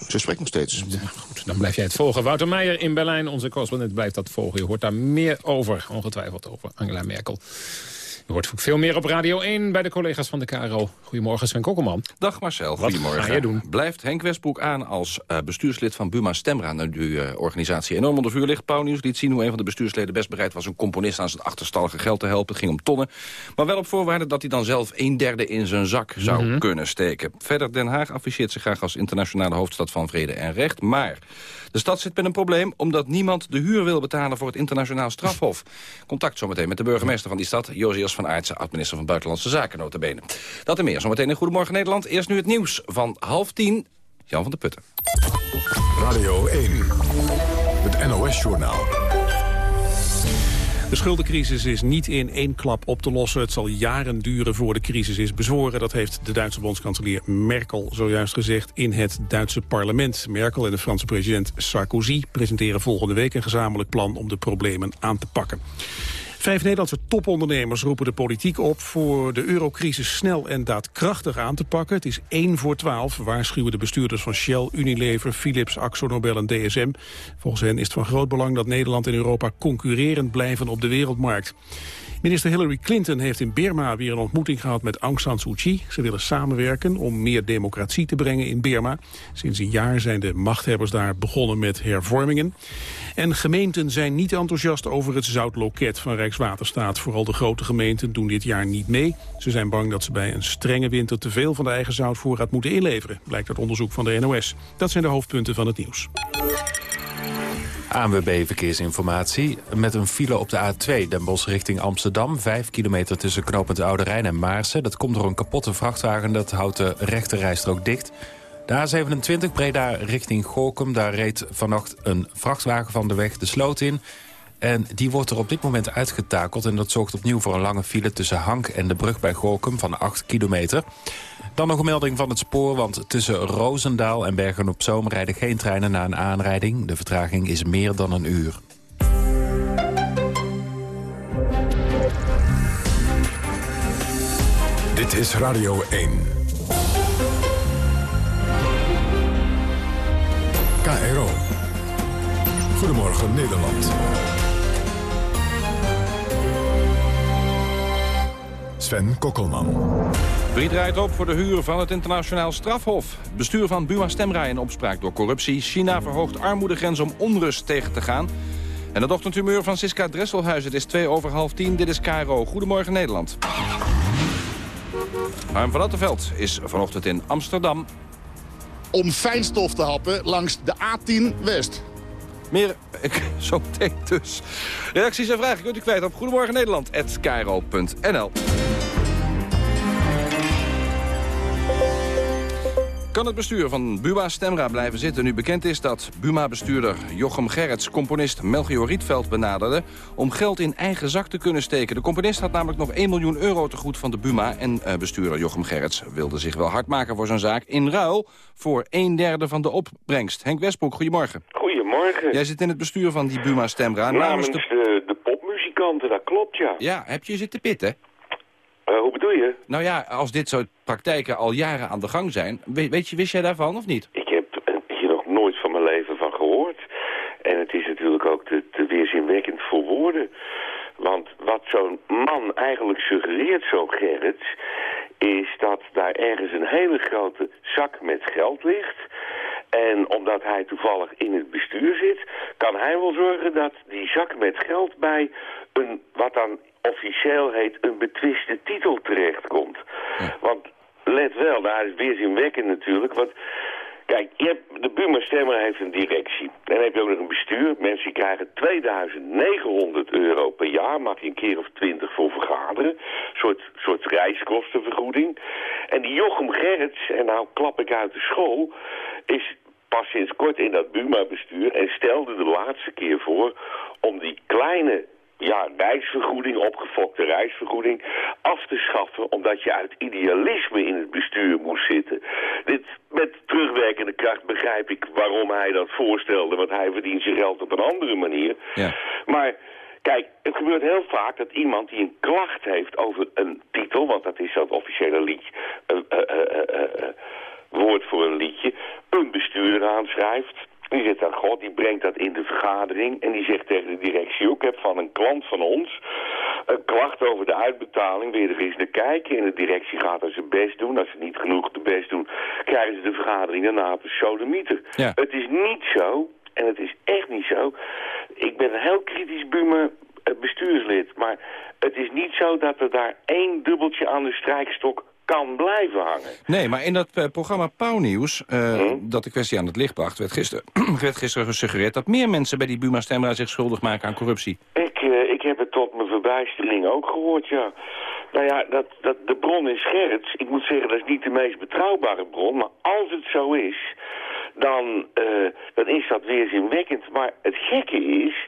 Ze spreekt nog steeds. goed, dan blijf jij het volgen. Wouter Meijer in Berlijn, onze correspondent, blijft dat volgen. Je hoort daar meer over, ongetwijfeld over Angela Merkel. U hoort veel meer op Radio 1 bij de collega's van de KRO. Goedemorgen Sven Kokkelman. Dag Marcel, Wat goedemorgen. ga je doen? Blijft Henk Westbroek aan als uh, bestuurslid van Buma Stemra... nu de uh, organisatie enorm onder vuur ligt. Pauw Nieuws liet zien hoe een van de bestuursleden best bereid was... een componist aan zijn achterstallige geld te helpen. Het ging om tonnen. Maar wel op voorwaarde dat hij dan zelf een derde in zijn zak zou Mhm. kunnen steken. Verder Den Haag afficheert zich graag als internationale hoofdstad van vrede en recht. Maar de stad zit met een probleem omdat niemand de huur wil betalen voor het internationaal strafhof. Contact zometeen met de burgemeester van die stad, Josias van Aartsen, oud-minister van Buitenlandse Zaken, notabene. Dat en meer zometeen in Goedemorgen Nederland. Eerst nu het nieuws van half tien. Jan van der Putten. Radio 1, het NOS-journaal. De schuldencrisis is niet in één klap op te lossen. Het zal jaren duren voor de crisis is bezworen. Dat heeft de Duitse bondskanselier Merkel zojuist gezegd in het Duitse parlement. Merkel en de Franse president Sarkozy presenteren volgende week een gezamenlijk plan om de problemen aan te pakken. Vijf Nederlandse topondernemers roepen de politiek op voor de eurocrisis snel en daadkrachtig aan te pakken. Het is 1 voor 12, waarschuwen de bestuurders van Shell, Unilever, Philips, AxoNobel en DSM. Volgens hen is het van groot belang dat Nederland en Europa concurrerend blijven op de wereldmarkt. Minister Hillary Clinton heeft in Birma weer een ontmoeting gehad met Aung San Suu Kyi. Ze willen samenwerken om meer democratie te brengen in Birma. Sinds een jaar zijn de machthebbers daar begonnen met hervormingen. En gemeenten zijn niet enthousiast over het zoutloket van Rijkswaterstaat. Vooral de grote gemeenten doen dit jaar niet mee. Ze zijn bang dat ze bij een strenge winter te veel van de eigen zoutvoorraad moeten inleveren. Blijkt uit onderzoek van de NOS. Dat zijn de hoofdpunten van het nieuws. ANWB Verkeersinformatie. Met een file op de A2 Den Bosch richting Amsterdam. Vijf kilometer tussen knooppunt Oude Rijn en Maarsen. Dat komt door een kapotte vrachtwagen. Dat houdt de rechte rijstrook dicht. De A27 Breda richting Gorkum. Daar reed vannacht een vrachtwagen van de weg de sloot in. En die wordt er op dit moment uitgetakeld. En dat zorgt opnieuw voor een lange file tussen Hank en de brug bij Gorkum van 8 kilometer. Dan nog een melding van het spoor, want tussen Roosendaal en Bergen-op-Zoom rijden geen treinen na een aanrijding. De vertraging is meer dan een uur. Dit is Radio 1. KRO. Goedemorgen Nederland. Sven Kokkelman. Wie draait op voor de huur van het internationaal strafhof? Bestuur van Buma Stemra in opspraak door corruptie. China verhoogt armoedegrens om onrust tegen te gaan. En het ochtendhumeur van Siska Dresselhuis. Het is twee over half tien. Dit is KRO. Goedemorgen Nederland. Harm van Attenveld is vanochtend in Amsterdam. Om fijnstof te happen langs de A10 West. Meer ik, zo meteen dus. Reacties en vragen kunt u kwijt op Goedemorgen Nederland@kro.nl. Kan het bestuur van Buma Stemra blijven zitten nu bekend is dat Buma-bestuurder Jochem Gerrits componist Melchior Rietveld benaderde om geld in eigen zak te kunnen steken. De componist had namelijk nog 1 miljoen euro te goed van de Buma en uh, bestuurder Jochem Gerrits wilde zich wel hard maken voor zijn zaak in ruil voor een derde van de opbrengst. Henk Westbroek, goedemorgen. Goedemorgen. Jij zit in het bestuur van die Buma Stemra. Namens de... De, de popmuzikanten, dat klopt ja. Ja, heb je zitten pitten? Uh, hoe bedoel je? Nou ja, als dit soort praktijken al jaren aan de gang zijn... Weet, weet je, wist jij daarvan of niet? Ik heb hier nog nooit van mijn leven van gehoord. En het is natuurlijk ook te, te weerzinwekkend voor woorden. Want wat zo'n man eigenlijk suggereert, zo'n Gerrit... is dat daar ergens een hele grote zak met geld ligt... En omdat hij toevallig in het bestuur zit, kan hij wel zorgen dat die zak met geld bij een, wat dan officieel heet, een betwiste titel terechtkomt. Ja. Want let wel, daar is weerzinwekkend natuurlijk, want kijk, je hebt, de Buma Stemmer heeft een directie. Dan heb je ook nog een bestuur. Mensen krijgen 2900 euro per jaar, mag je een keer of twintig voor vergaderen. Een soort, soort reiskostenvergoeding. En die Jochem Gerrits, en nou klap ik uit de school, is pas sinds kort in dat Buma-bestuur en stelde de laatste keer voor om die kleine ja, reisvergoeding, opgefokte reisvergoeding, af te schaffen omdat je uit idealisme in het bestuur moest zitten. Dit, met terugwerkende kracht begrijp ik waarom hij dat voorstelde, want hij verdient zijn geld op een andere manier. Ja. Maar Kijk, het gebeurt heel vaak dat iemand die een klacht heeft over een titel, want dat is dat officiële liedje, uh, uh, uh, woord voor een liedje, een bestuurder aanschrijft. Die zegt dan, god, die brengt dat in de vergadering en die zegt tegen de directie, ik heb van een klant van ons een klacht over de uitbetaling, weer er eens naar kijken. En de directie gaat er zijn best doen. Als ze niet genoeg de best doen, krijgen ze de vergadering daarna op de sodemieter. Ja. Het is niet zo, en het is echt niet zo. Ik ben een heel kritisch Buma eh, bestuurslid. Maar het is niet zo dat er daar één dubbeltje aan de strijkstok kan blijven hangen. Nee, maar in dat eh, programma Pauwnieuws, Hm? dat de kwestie aan het licht bracht... werd gisteren, (clears throat) werd gisteren gesuggereerd dat meer mensen bij die Buma-Stemra zich schuldig maken aan corruptie. Ik, eh, ik heb het tot mijn verbijstering ook gehoord, ja. Nou ja, dat, dat, de bron is Gerrits. Ik moet zeggen, dat is niet de meest betrouwbare bron. Maar als het zo is, dan, dan is dat weerzinwekkend. Maar het gekke is...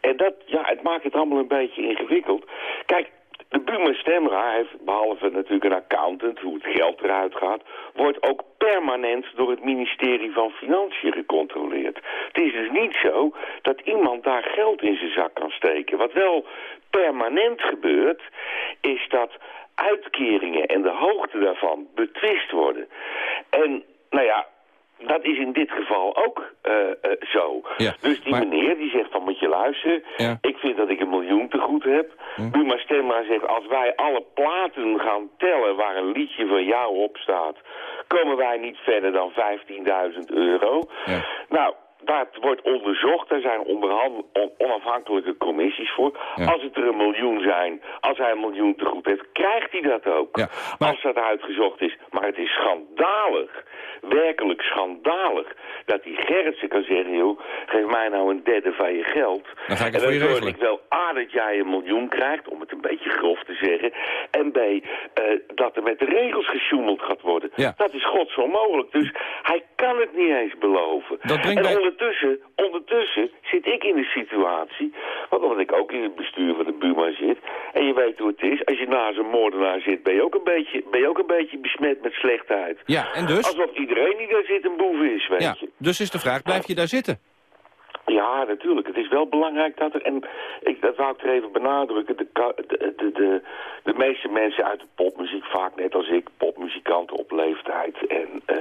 En dat, ja, het maakt het allemaal een beetje ingewikkeld. Kijk, de Buma Stemra heeft, behalve natuurlijk een accountant, hoe het geld eruit gaat, wordt ook permanent door het ministerie van Financiën gecontroleerd. Het is dus niet zo dat iemand daar geld in zijn zak kan steken. Wat wel permanent gebeurt, is dat uitkeringen en de hoogte daarvan betwist worden. En, nou ja, dat is in dit geval ook eh, eh, zo. Ja, dus die meneer die zegt van moet je luisteren. Ja. Ik vind dat ik een goed heb. Buma Stemma zegt als wij alle platen gaan tellen waar een liedje van jou op staat... komen wij niet verder dan 15.000 euro. Nou, dat wordt onderzocht. Er zijn onderhand- on- onafhankelijke commissies voor. Als het er een miljoen zijn, als hij een miljoen te goed heeft, krijgt hij dat ook. Als dat uitgezocht is. Maar het is schandalig, werkelijk schandalig, dat die Gerritsen kan zeggen, joh, geef mij nou een derde van je geld. Dan ga ik en het voor je dan regelen. ik wel A, dat jij een miljoen krijgt, om het een beetje grof te zeggen. En B, eh, dat er met de regels gesjoemeld gaat worden. Ja. Dat is godsonmogelijk. Dus hij kan het niet eens beloven. Dat brengt en ondertussen, ondertussen zit ik in de situatie, want omdat ik ook in het bestuur van de Buma zit, en je weet hoe het is, als je naast een moordenaar zit, ben je ook een beetje, ben je ook een beetje besmet met slechtheid. Ja, en dus? Alsof iedereen die daar zit een boef is, weet Ja, je. dus is de vraag, blijf je daar zitten? Ja, natuurlijk. Het is wel belangrijk dat er... En ik, dat wou ik er even benadrukken. De, de, de, de, meeste mensen uit de popmuziek, vaak net als ik... popmuzikanten op leeftijd en eh,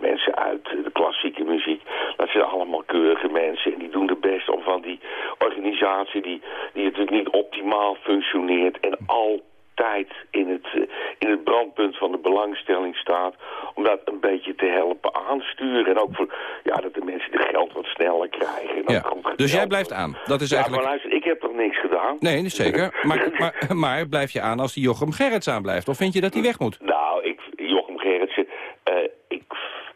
mensen uit de klassieke muziek... dat zijn allemaal keurige mensen. En die doen de best om van die organisatie... die, die natuurlijk niet optimaal functioneert... en al tijd in het, eh, in het brandpunt van de belangstelling staat... om dat een beetje te helpen aansturen. En ook voor, ja, dat de mensen de geld wat sneller krijgen. Ja. Dus jij blijft aan. Dat is ja, eigenlijk... maar luister, ik heb toch niks gedaan? Nee, niet zeker. Maar, (laughs) maar, maar blijf je aan als die Jochem Gerrits aanblijft? Of vind je dat hij weg moet? Nou, ik, Jochem Gerritsen, eh, ik,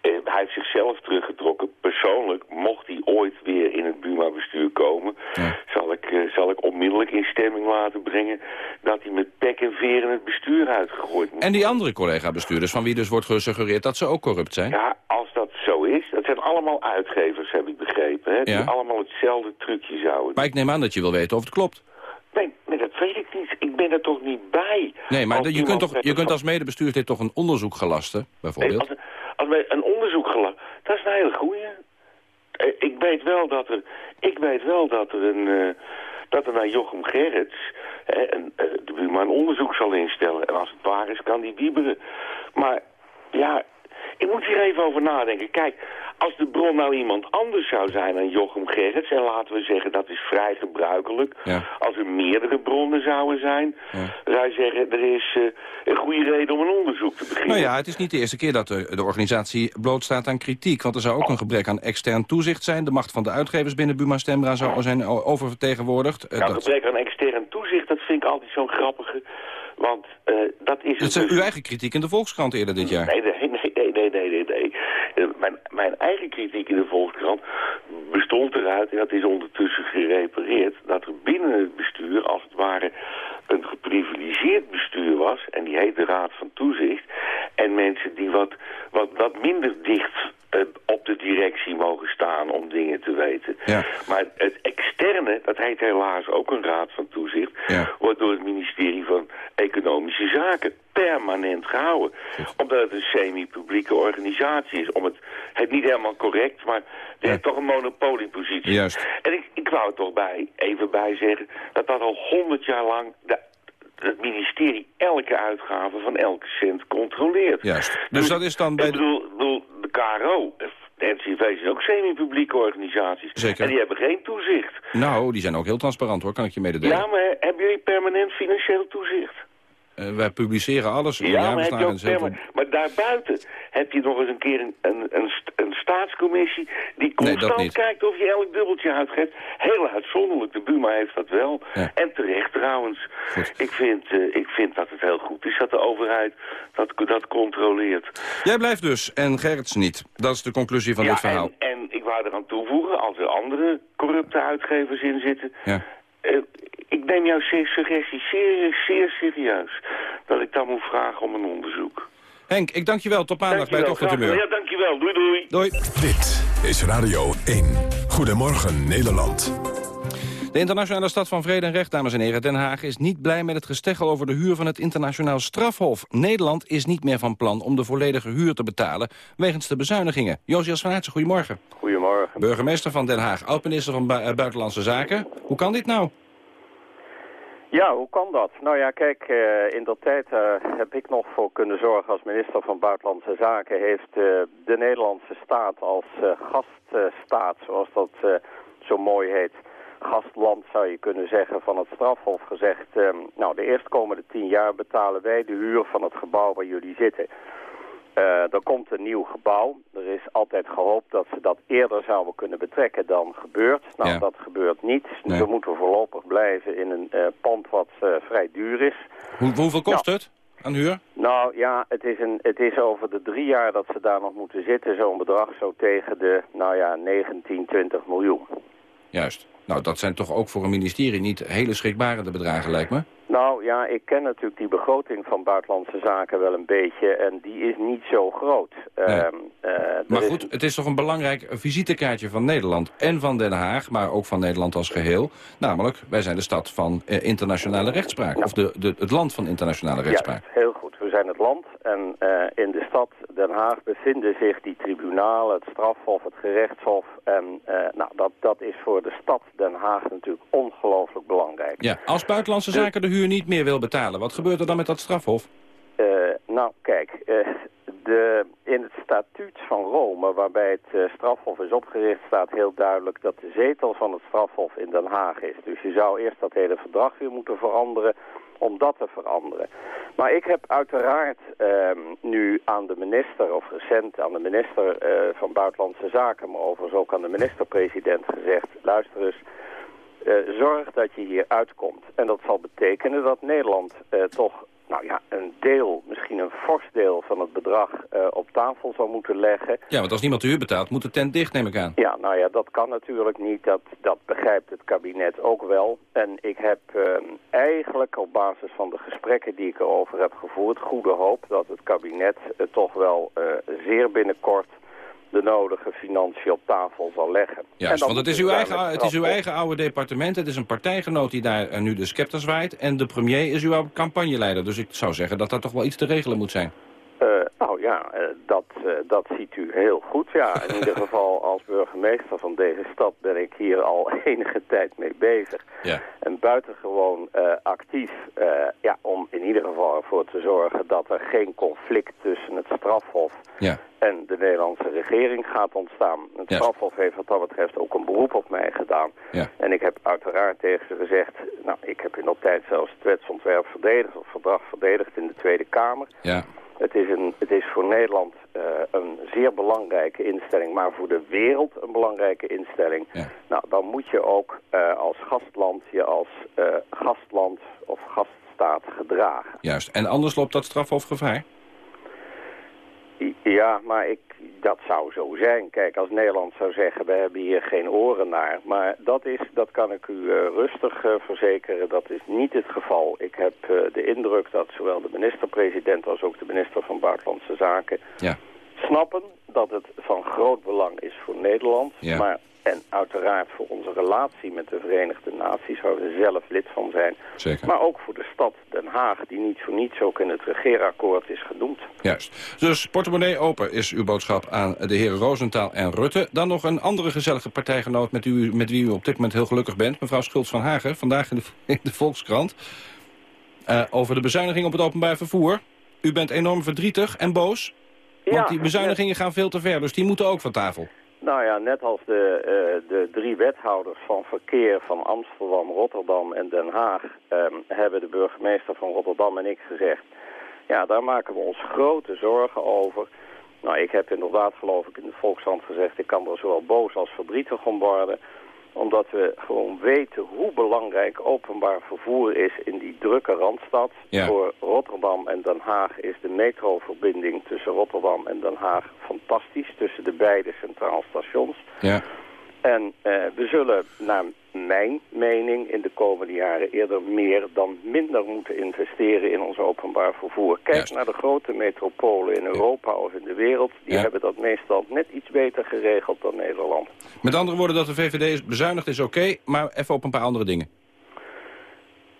eh, hij heeft zichzelf teruggetrokken. Persoonlijk, mocht hij ooit weer in het Buma-bestuur komen... Zal, ik, zal ik onmiddellijk in stemming laten brengen... het bestuur uitgegooid moet En die andere collega-bestuurders, van wie dus wordt gesuggereerd dat ze ook corrupt zijn? Ja, als dat zo is, dat zijn allemaal uitgevers, heb ik begrepen. Hè, die Ja. allemaal hetzelfde trucje zouden. Maar ik neem aan dat je wil weten of het klopt. Nee, nee, dat weet ik niet. Ik ben er toch niet bij. Nee, maar Als je kunt, toch, je kunt als medebestuurslid toch een onderzoek gelasten, Nee, bijvoorbeeld? als, als wij een onderzoek gelaten, dat is een hele goeie. Eh, Ik weet wel dat er, ik weet wel dat er een, eh, dat er naar Jochem Gerrits, hè, een, eh, de buurman een onderzoek zal instellen. En als het waar is, kan die wieberen. Maar ja, ik moet hier even over nadenken. Kijk, als de bron nou iemand anders zou zijn dan Jochem Gerrits... en laten we zeggen, dat is vrij gebruikelijk... als er meerdere bronnen zouden zijn... zou je zeggen, er is eh, een goede reden om een onderzoek te beginnen. Nou ja, het is niet de eerste keer dat de, de organisatie blootstaat aan kritiek. Want er zou ook een gebrek aan extern toezicht zijn. De macht van de uitgevers binnen Buma Stemra zou zijn oververtegenwoordigd. Nou, dat, gebrek aan extern toezicht, dat vind ik altijd zo'n grappige. Want eh, dat is... dat is dus- uw eigen kritiek in de Volkskrant eerder dit jaar. Nee, nee, nee, nee, nee, nee, nee. nee. Eh, mijn, mijn eigen kritiek in de Volkskrant bestond eruit, en dat is ondertussen gerepareerd, dat er binnen het bestuur, als het ware, een geprivilegeerd bestuur was, en die heet de Raad van Toezicht, en mensen die wat, wat, wat minder dicht op de directie mogen staan om dingen te weten. Maar het externe, dat heet helaas ook een Raad van Toezicht, wordt door het ministerie van Economische Zaken permanent gehouden. Omdat het een semi-publieke organisatie is. Om het, het niet helemaal correct, maar het heeft toch een monopoliepositie. Juist. En ik, ik wou er toch bij, even bij zeggen, dat dat al honderd jaar lang de, het ministerie elke uitgave van elke cent controleert. Juist. Dus dat is dan bij Ik bedoel, KRO, de privé's zijn ook semi-publieke organisaties. Zeker. En die hebben geen toezicht. Nou, die zijn ook heel transparant hoor, kan ik je mededelen. Ja, maar hebben jullie permanent financieel toezicht? Eh, wij publiceren alles Ja, maar, heb je ook maar daarbuiten heb je nog eens een keer een, een, een, st- een staatscommissie die constant kijkt of je elk dubbeltje uitgeeft. Heel uitzonderlijk, de Buma heeft dat wel. En terecht trouwens. Ik vind, eh, ik vind dat het heel goed is dat de overheid dat, dat controleert. Jij blijft dus en Gerrits niet. Dat is de conclusie van ja, dit verhaal. En, en ik wou eraan toevoegen, als er andere corrupte uitgevers in zitten... Ja. eh, ik neem jouw suggestie zeer, zeer serieus. Dat ik dan moet vragen om een onderzoek. Henk, ik dank je wel. Tot maandag bij het Dankjewel, ochtendhumeur. Ja, dankjewel. Doei, doei. Doei. Dit is Radio 1. Goedemorgen Nederland. De internationale stad van vrede en recht, dames en heren, Den Haag... is niet blij met het gesteggel over de huur van het internationaal strafhof. Nederland is niet meer van plan om de volledige huur te betalen... wegens de bezuinigingen. Josias van Aartsen, goedemorgen. Goedemorgen. Burgemeester van Den Haag, oud-minister van Bu- eh, Buitenlandse Zaken. Hoe kan dit nou? Ja, hoe kan dat? Nou ja, kijk, eh, in dat tijd eh, heb ik nog voor kunnen zorgen als minister van Buitenlandse Zaken. Heeft eh, de Nederlandse staat als gaststaat, zoals dat zo mooi heet, gastland zou je kunnen zeggen, van het strafhof gezegd... nou, de eerstkomende tien jaar betalen wij de huur van het gebouw waar jullie zitten. Eh, er komt een nieuw gebouw. Er is altijd gehoopt dat ze dat eerder zouden kunnen betrekken dan gebeurt. Nou, Ja. dat gebeurt niet. Nee. We moeten voorlopig blijven in een eh, pand wat eh, vrij duur is. Hoe, hoeveel kost het aan huur? Nou ja, het is, een, het is over de drie jaar dat ze daar nog moeten zitten. Zo'n bedrag zo tegen de, nou ja, 19, 20 miljoen. Juist. Nou, dat zijn toch ook voor een ministerie niet hele schrikbarende bedragen, lijkt me. Nou ja, ik ken natuurlijk die begroting van Buitenlandse Zaken wel een beetje. En die is niet zo groot. Ehm, eh, Maar is goed, het is toch een belangrijk visitekaartje van Nederland en van Den Haag, maar ook van Nederland als geheel. Namelijk, wij zijn de stad van eh, internationale rechtspraak, of de, de, het land van internationale rechtspraak. Ja, heel goed. We zijn het land en eh, in de stad Den Haag bevinden zich die tribunalen, het strafhof, het gerechtshof. En eh, nou, dat, dat is voor de stad Den Haag natuurlijk ongelooflijk belangrijk. Ja, als Buitenlandse Zaken de huur niet meer wil betalen, wat gebeurt er dan met dat strafhof? Eh, nou, kijk, de, in het statuut van Rome, waarbij het eh, strafhof is opgericht, staat heel duidelijk dat de zetel van het strafhof in Den Haag is. Dus je zou eerst dat hele verdrag weer moeten veranderen om dat te veranderen. Maar ik heb uiteraard ehm, nu aan de minister, of recent aan de minister eh, van Buitenlandse Zaken, maar overigens ook aan de minister-president gezegd, luister eens, eh, zorg dat je hier uitkomt. En dat zal betekenen dat Nederland toch nou ja, een deel, misschien een fors deel van het bedrag eh, op tafel zal moeten leggen. Ja, want als niemand de huur betaalt, moet de tent dicht, neem ik aan. Ja, nou ja, dat kan natuurlijk niet. Dat, dat begrijpt het kabinet ook wel. En ik heb eh, eigenlijk op basis van de gesprekken die ik erover heb gevoerd... goede hoop dat het kabinet eh, toch wel zeer binnenkort de nodige financiën op tafel zal leggen. En Juist, want het is, uw eigen, het is uw eigen oude departement. Het is een partijgenoot die daar eh, nu de scepter zwaait. En de premier is uw campagneleider. Dus ik zou zeggen dat daar toch wel iets te regelen moet zijn. Eh, nou ja, eh, dat, dat ziet u heel goed. Ja, in ieder (laughs) geval als burgemeester van deze stad ben ik hier al (laughs) enige tijd mee bezig. Ja. En buitengewoon actief ja, om in ieder geval ervoor te zorgen dat er geen conflict tussen het strafhof Ja. En de Nederlandse regering gaat ontstaan. Het Ja. strafhof heeft wat dat betreft ook een beroep op mij gedaan. Ja. En ik heb uiteraard tegen ze gezegd, nou ik heb in dat tijd zelfs het wetsontwerp verdedigd, of verdrag verdedigd in de Tweede Kamer. Ja. Het is, een, het is voor Nederland eh, een zeer belangrijke instelling, maar voor de wereld een belangrijke instelling. Nou, dan moet je ook eh, als gastland je als eh, gastland of gaststaat gedragen. Juist. En anders loopt dat strafhof gevaar? Ja, maar ik, dat zou zo zijn. Kijk, als Nederland zou zeggen, we hebben hier geen oren naar. Maar dat, is, dat kan ik u eh, rustig eh, verzekeren, dat is niet het geval. Ik heb eh, de indruk dat zowel de minister-president als ook de minister van Buitenlandse Zaken... Ja. snappen dat het van groot belang is voor Nederland. Ja. Maar, en uiteraard voor onze relatie met de Verenigde Naties, waar we zelf lid van zijn. Zeker. Maar ook voor de stad Den Haag, die niet voor niets ook in het regeerakkoord is genoemd. Juist. Dus portemonnee open is uw boodschap aan de heren Roosentaal en Rutte. Dan nog een andere gezellige partijgenoot met, u, met wie u op dit moment heel gelukkig bent. Mevrouw Schultz van Hagen, vandaag in de, (laughs) in de Volkskrant. Eh, over de bezuiniging op het openbaar vervoer. U bent enorm verdrietig en boos. Want Ja, die bezuinigingen gaan veel te ver, dus die moeten ook van tafel. Nou ja, net als de, uh, de drie wethouders van verkeer van Amsterdam, Rotterdam en Den Haag... Um, hebben de burgemeester van Rotterdam en ik gezegd... ja, daar maken we ons grote zorgen over. Nou, ik heb inderdaad, geloof ik, in de Volkshand gezegd... ik kan er zowel boos als verdrietig om worden omdat we gewoon weten hoe belangrijk openbaar vervoer is in die drukke Randstad. Voor Rotterdam en Den Haag is de metroverbinding tussen Rotterdam en Den Haag fantastisch. Tussen de beide centraal stations. Ja. En uh, we zullen, naar mijn mening, in de komende jaren eerder meer dan minder moeten investeren in ons openbaar vervoer. Kijk naar de grote metropolen in Europa of in de wereld. Die hebben dat meestal net iets beter geregeld dan Nederland. Met andere woorden, dat de VVD bezuinigt is oké, maar even op een paar andere dingen.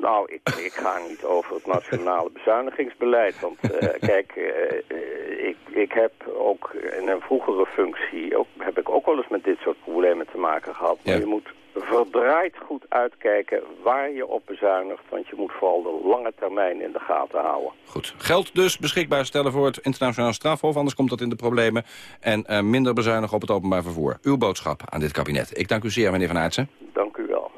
Nou, ik, ik ga niet over het nationale bezuinigingsbeleid. Want uh, (laughs) kijk, uh, ik, ik heb ook in een vroegere functie... Ook, heb ik ook wel eens met dit soort problemen te maken gehad. Maar je moet verdraaid goed uitkijken waar je op bezuinigt. Want je moet vooral de lange termijn in de gaten houden. Goed. Geld dus beschikbaar stellen voor het internationaal strafhof. Anders komt dat in de problemen. En uh, minder bezuinigen op het openbaar vervoer. Uw boodschap aan dit kabinet. Ik dank u zeer, meneer Van Aartsen. Dank u wel.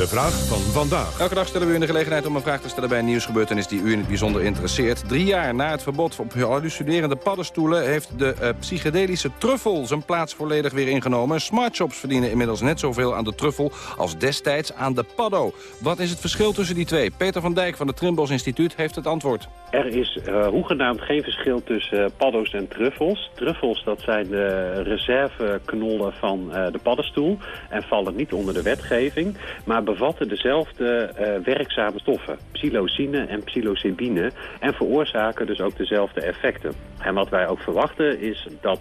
De vraag van vandaag. Elke dag stellen we u de gelegenheid om een vraag te stellen bij een nieuwsgebeurtenis die u in het bijzonder interesseert. Drie jaar na het verbod op hallucinerende paddenstoelen heeft de uh, psychedelische truffel zijn plaats volledig weer ingenomen. Smartshops verdienen inmiddels net zoveel aan de truffel als destijds aan de paddo. Wat is het verschil tussen die twee? Peter van Dijk van het Trimbos Instituut heeft het antwoord. Er is uh, hoegenaamd geen verschil tussen uh, paddo's en truffels. Truffels dat zijn de reserveknollen van de paddenstoel en vallen niet onder de wetgeving. Maar bevatten dezelfde uh, werkzame stoffen, psilocine en psilocybine, en veroorzaken dus ook dezelfde effecten. En wat wij ook verwachten is dat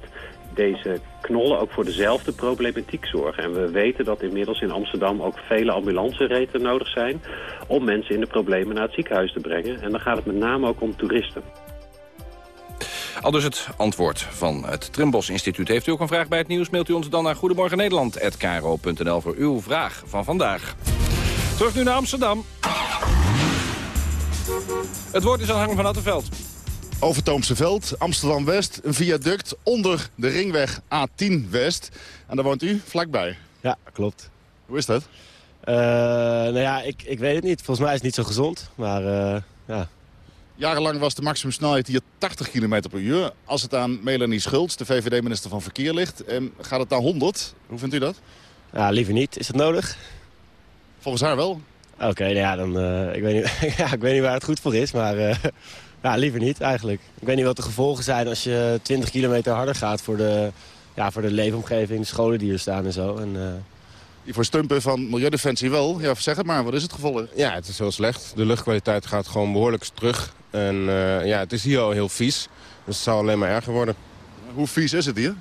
deze knollen ook voor dezelfde problematiek zorgen. En we weten dat inmiddels in Amsterdam ook vele ambulancereten nodig zijn... om mensen in de problemen naar het ziekenhuis te brengen. En dan gaat het met name ook om toeristen. Al dus het antwoord van het Trimbos Instituut. Heeft u ook een vraag bij het nieuws, mailt u ons dan naar Goedemorgen Nederland@kro.nl voor uw vraag van vandaag. Terug nu naar Amsterdam. Het woord is aan Harm van Attenveld. Overtoomse Veld, Amsterdam-West, een viaduct onder de ringweg A10 West. En daar woont u vlakbij. Ja, klopt. Hoe is dat? Uh, nou ja, ik, ik weet het niet. Volgens mij is het niet zo gezond, maar uh, ja... Jarenlang was de maximumsnelheid hier 80 km per uur. Als het aan Melanie Schultz, de VVD-minister van Verkeer, ligt, gaat het naar 100. Hoe vindt u dat? Ja, liever niet. Is dat nodig? Volgens haar wel. Oké, nou ja, dan, uh, ik, weet niet, (laughs) ja, ik weet niet waar het goed voor is, maar uh, (laughs) ja, liever niet eigenlijk. Ik weet niet wat de gevolgen zijn als je 20 kilometer harder gaat voor de, ja, voor de leefomgeving, de scholen die er staan en zo. En, uh... Die voor stumpen van Milieudefensie wel. Ja, zeg het maar, wat is het gevolg? Ja, het is heel slecht. De luchtkwaliteit gaat gewoon behoorlijk terug. En ja, het is hier al heel vies. Dus het zal alleen maar erger worden. Hoe vies is het hier?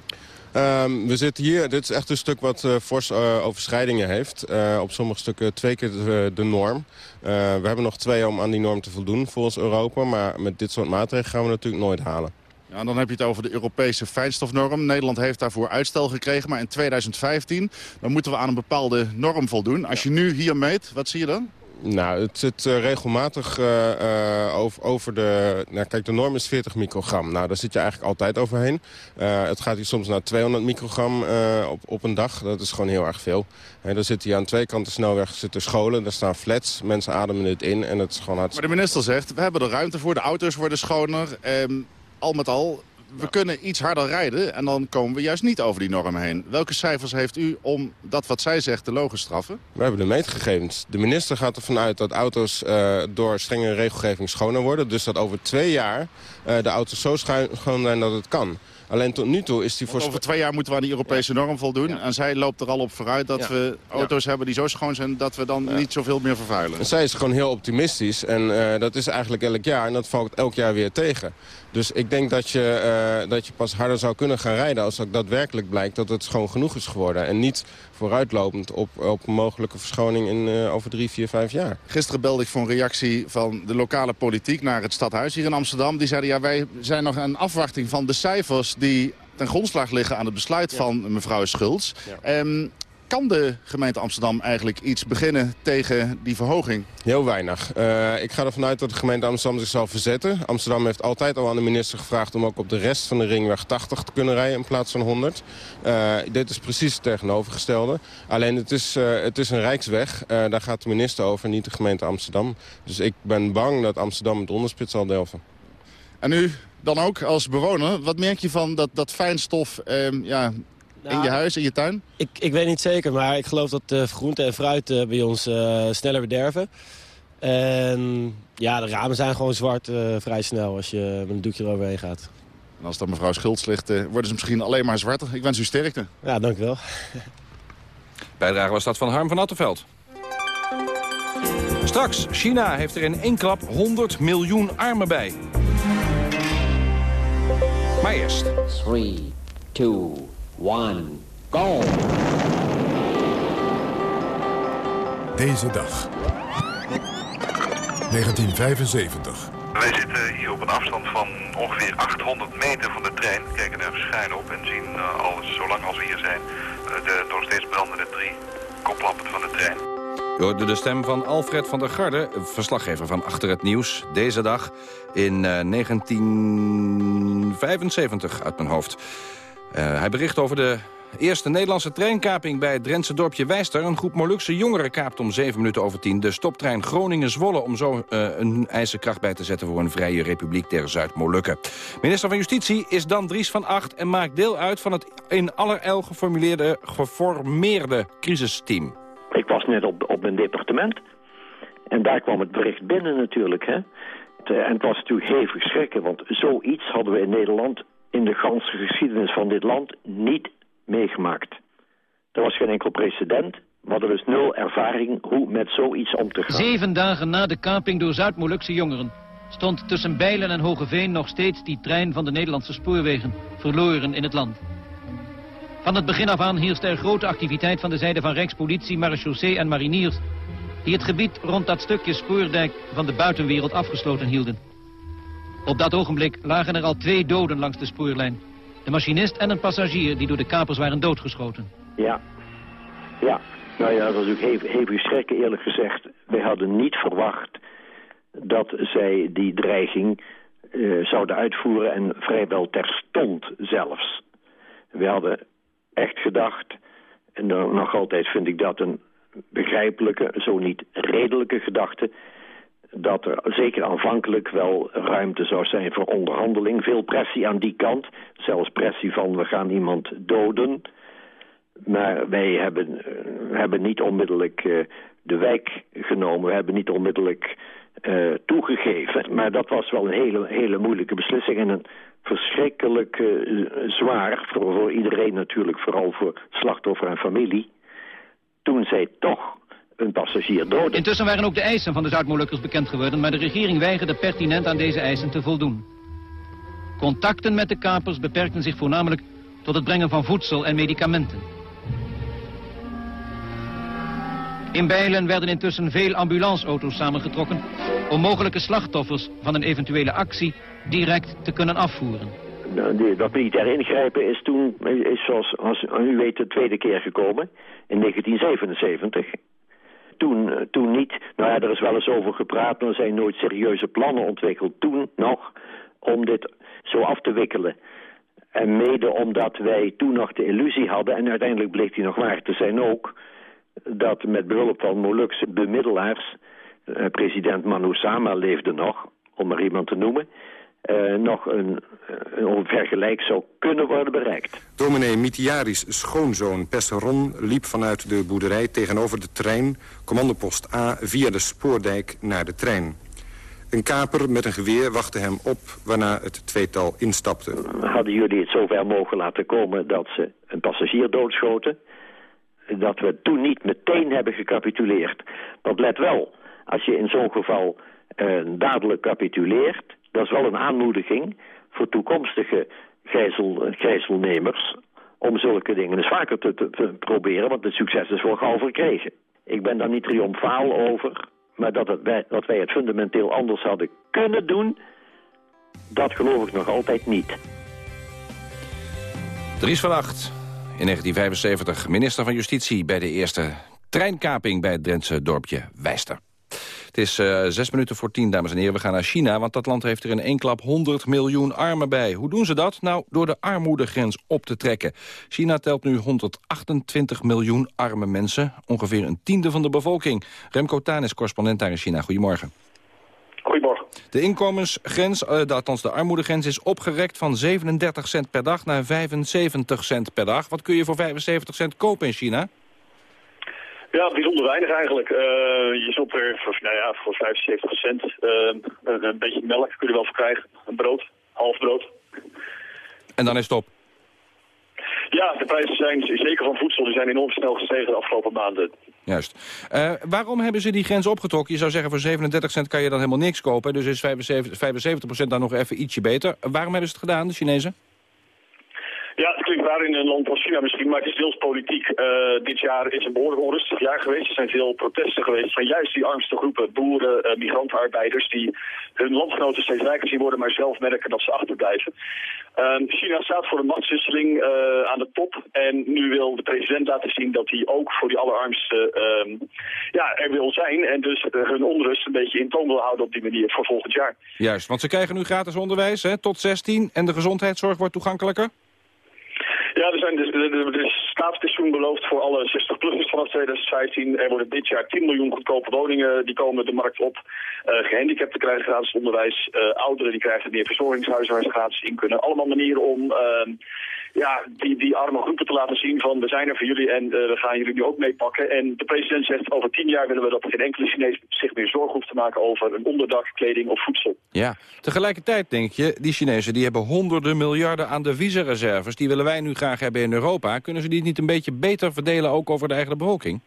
Um, we zitten hier, dit is echt een stuk wat uh, fors uh, overschrijdingen heeft. Uh, op sommige stukken twee keer de, de norm. we hebben nog twee om aan die norm te voldoen volgens Europa. Maar met dit soort maatregelen gaan we natuurlijk nooit halen. Ja, dan heb je het over de Europese fijnstofnorm. Nederland heeft daarvoor uitstel gekregen, maar in 2015 dan moeten we aan een bepaalde norm voldoen. Als je nu hier meet, wat zie je dan? Nou, het zit uh, regelmatig uh, uh, over, over, de... Nou, kijk, de norm is 40 microgram. Nou, daar zit je eigenlijk altijd overheen. het gaat hier soms naar 200 microgram op, op een dag. Dat is gewoon heel erg veel. En dan zit hier aan twee kanten snelweg zitten scholen. Daar staan flats. Mensen ademen dit in en het is gewoon hartstikke... Maar de minister zegt, we hebben er ruimte voor. De auto's worden schoner. Ehm, al met al, we kunnen iets harder rijden en dan komen we juist niet over die norm heen. Welke cijfers heeft u om dat wat zij zegt te logen straffen? We hebben de meetgegevens. De minister gaat ervan uit dat auto's uh, door strenge regelgeving schoner worden. Dus dat over twee jaar uh, de auto's zo schoon zijn dat het kan. Alleen tot nu toe is die voor... Over twee jaar moeten we aan die Europese norm voldoen. En zij loopt er al op vooruit dat we auto's hebben die zo schoon zijn... dat we dan niet zoveel meer vervuilen. En zij is gewoon heel optimistisch. En uh, dat is eigenlijk elk jaar. En dat valt elk jaar weer tegen. Dus ik denk dat je, uh, dat je pas harder zou kunnen gaan rijden... als ook daadwerkelijk blijkt dat het schoon genoeg is geworden. En niet vooruitlopend op, op mogelijke verschoning in, uh, over drie, vier, vijf jaar. Gisteren belde ik voor een reactie van de lokale politiek naar het stadhuis hier in Amsterdam. Die zeiden, ja, wij zijn nog een afwachting van de cijfers die ten grondslag liggen aan het besluit ja. van mevrouw Schultz. Ja. Um, kan de gemeente Amsterdam eigenlijk iets beginnen tegen die verhoging? Heel weinig. Uh, ik ga ervan uit dat de gemeente Amsterdam zich zal verzetten. Amsterdam heeft altijd al aan de minister gevraagd om ook op de rest van de ringweg 80 te kunnen rijden in plaats van 100. Uh, dit is precies het tegenovergestelde. Alleen het is, uh, het is een rijksweg. daar gaat de minister over, niet de gemeente Amsterdam. Dus ik ben bang dat Amsterdam het onderspit zal delven. En u dan ook als bewoner, wat merk je van dat, dat fijnstof ehm, ja, in je huis, in je tuin? Ik, ik weet niet zeker, maar ik geloof dat uh, groente en fruit uh, bij ons uh, sneller bederven. En ja, de ramen zijn gewoon zwart vrij snel als je met een doekje eroverheen gaat. En als dat mevrouw Schultz ligt, worden ze misschien alleen maar zwarter. Ik wens u sterkte. Ja, dank u wel. Bijdrage was dat van Harm van Attenveld. Straks, China heeft er in één klap 100 miljoen armen bij. Maar eerst. 3, 2, 1, go! Deze dag. 1975. Wij zitten hier op een afstand van ongeveer 800 meter van de trein. Kijken er schuin op en zien uh, alles, zolang als we hier zijn, uh, de nog steeds brandende drie koplampen van de trein. Je hoorde de stem van Alfred van der Garde, verslaggever van Achter het Nieuws. Deze dag in uh, 1975 uit mijn hoofd. Uh, hij bericht over de eerste Nederlandse treinkaping bij het Drentse dorpje Wijster. Een groep Molukse jongeren kaapt om 7 minuten over 10 de stoptrein Groningen-Zwolle... om zo uh, een ijzerkracht bij te zetten voor een vrije republiek der Zuid-Molukken. Minister van Justitie is dan Dries van Acht... en maakt deel uit van het in allerijl geformuleerde, geformeerde crisisteam. Ik was net op, op mijn departement. En daar kwam het bericht binnen natuurlijk. Hè? En het was natuurlijk hevig schrikken, want zoiets hadden we in Nederland... in de ganse geschiedenis van dit land niet meegemaakt. Er was geen enkel precedent. We hadden dus nul ervaring hoe met zoiets om te gaan. Zeven dagen na de kaping door Zuid-Molukse jongeren... stond tussen Bijlen en Hogeveen nog steeds die trein van de Nederlandse spoorwegen... verloren in het land. Van het begin af aan heerste er grote activiteit van de zijde van Rijkspolitie, marechaussee en mariniers... die het gebied rond dat stukje spoordijk van de buitenwereld afgesloten hielden. Op dat ogenblik lagen er al twee doden langs de spoorlijn. De machinist en een passagier die door de kapers waren doodgeschoten. Ja, ja. Nou ja, dat was natuurlijk hevig, schrikken eerlijk gezegd. Wij hadden niet verwacht dat zij die dreiging uh, zouden uitvoeren en vrijwel terstond zelfs. We hadden echt gedacht, en nog altijd vind ik dat een begrijpelijke, zo niet redelijke gedachte... dat er zeker aanvankelijk wel ruimte zou zijn voor onderhandeling. Veel pressie aan die kant, zelfs pressie van we gaan iemand doden... Maar wij hebben, uh, hebben niet onmiddellijk uh, de wijk genomen. We hebben niet onmiddellijk uh, toegegeven. Maar dat was wel een hele, hele moeilijke beslissing. En een verschrikkelijk zwaar voor, voor iedereen natuurlijk, vooral voor slachtoffer en familie. Toen zij toch een passagier doodde. Intussen waren ook de eisen van de Zuid-Molukkers bekend geworden... maar de regering weigerde pertinent aan deze eisen te voldoen. Contacten met de kapers beperkten zich voornamelijk... tot het brengen van voedsel en medicamenten. In Bijlen werden intussen veel ambulanceauto's samengetrokken... om mogelijke slachtoffers van een eventuele actie direct te kunnen afvoeren. Nou, dat militair ingrijpen is toen, is zoals als u weet, de tweede keer gekomen. In 1977. Toen, toen niet. Nou ja, er is wel eens over gepraat, maar er zijn nooit serieuze plannen ontwikkeld. Toen nog, om dit zo af te wikkelen. En mede omdat wij toen nog de illusie hadden, en uiteindelijk bleek die nog waar te zijn ook dat met behulp van Molukse bemiddelaars... Uh, president Manusama leefde nog, om er iemand te noemen... Uh, nog een, een vergelijk zou kunnen worden bereikt. Dominee Mitiaris schoonzoon Pesseron liep vanuit de boerderij tegenover de trein... commandopost A via de spoordijk naar de trein. Een kaper met een geweer wachtte hem op, waarna het tweetal instapte. Hadden jullie het zover mogen laten komen dat ze een passagier doodschoten dat we toen niet meteen hebben gecapituleerd. Want let wel, als je in zo'n geval uh, dadelijk capituleert... dat is wel een aanmoediging voor toekomstige gijzel, gijzelnemers... om zulke dingen eens vaker te, proberen, want het succes is wel gauw. Ik ben daar niet triomfaal over, maar dat, het, wij, dat wij het fundamenteel anders hadden kunnen doen... dat geloof ik nog altijd niet. Dries van in 1975 minister van Justitie... bij de eerste treinkaping bij het Drentse dorpje Wijster. Het is uh, zes minuten voor tien, dames en heren. We gaan naar China, want dat land heeft er in één klap 100 miljoen armen bij. Hoe doen ze dat? Nou, door de armoedegrens op te trekken. China telt nu 128 miljoen arme mensen. Ongeveer een tiende van de bevolking. Remco Taan is correspondent daar in China. Goedemorgen. Goedemorgen. De inkomensgrens, uh, de, althans de armoedegrens, is opgerekt van 37 cent per dag naar 75 cent per dag. Wat kun je voor 75 cent kopen in China? Ja, bijzonder weinig eigenlijk. Uh, je zult er voor, nou ja, voor 75 cent uh, een, een, beetje melk kun je wel verkrijgen. Een brood, half brood. En dan is het op? Ja, de prijzen zijn, zeker van voedsel, die zijn enorm snel gestegen de afgelopen maanden. Juist. Uh, waarom hebben ze die grens opgetrokken? Je zou zeggen voor 37 cent kan je dan helemaal niks kopen. Dus is 75, 75 dan nog even ietsje beter. waarom hebben ze het gedaan, de Chinezen? Ja, het klinkt raar in een land als China misschien, maar het is deels politiek. Uh, dit jaar is een behoorlijk onrustig jaar geweest. Er zijn veel protesten geweest van juist die armste groepen, boeren, uh, migrantenarbeiders... die hun landgenoten steeds rijker zien worden, maar zelf merken dat ze achterblijven. Uh, China staat voor een machtswisseling aan de top. En nu wil de president laten zien dat hij ook voor die allerarmste ehm, ja, er wil zijn. En dus hun onrust een beetje in toon wil houden op die manier voor volgend jaar. Juist, want ze krijgen nu gratis onderwijs hè, tot 16 en de gezondheidszorg wordt toegankelijker? Ja, er zijn dus, staatspensioen beloofd voor alle 60-plussers vanaf 2015. Er worden dit jaar 10 miljoen goedkope woningen, die komen de markt op. Uh, gehandicapten krijgen gratis onderwijs. Uh, ouderen die krijgen meer verzorgingshuizen waar ze gratis in kunnen. Allemaal manieren om uh, ja, die, die arme groepen te laten zien van we zijn er voor jullie en we gaan jullie nu ook meepakken. En de president zegt over tien jaar willen we dat geen enkele Chinees zich meer zorgen hoeft te maken over een onderdak, kleding of voedsel. Ja, tegelijkertijd denk je, die Chinezen die hebben honderden miljarden aan deviezenreserves. Die willen wij nu graag hebben in Europa. Kunnen ze die niet een beetje beter verdelen ook over de eigen bevolking?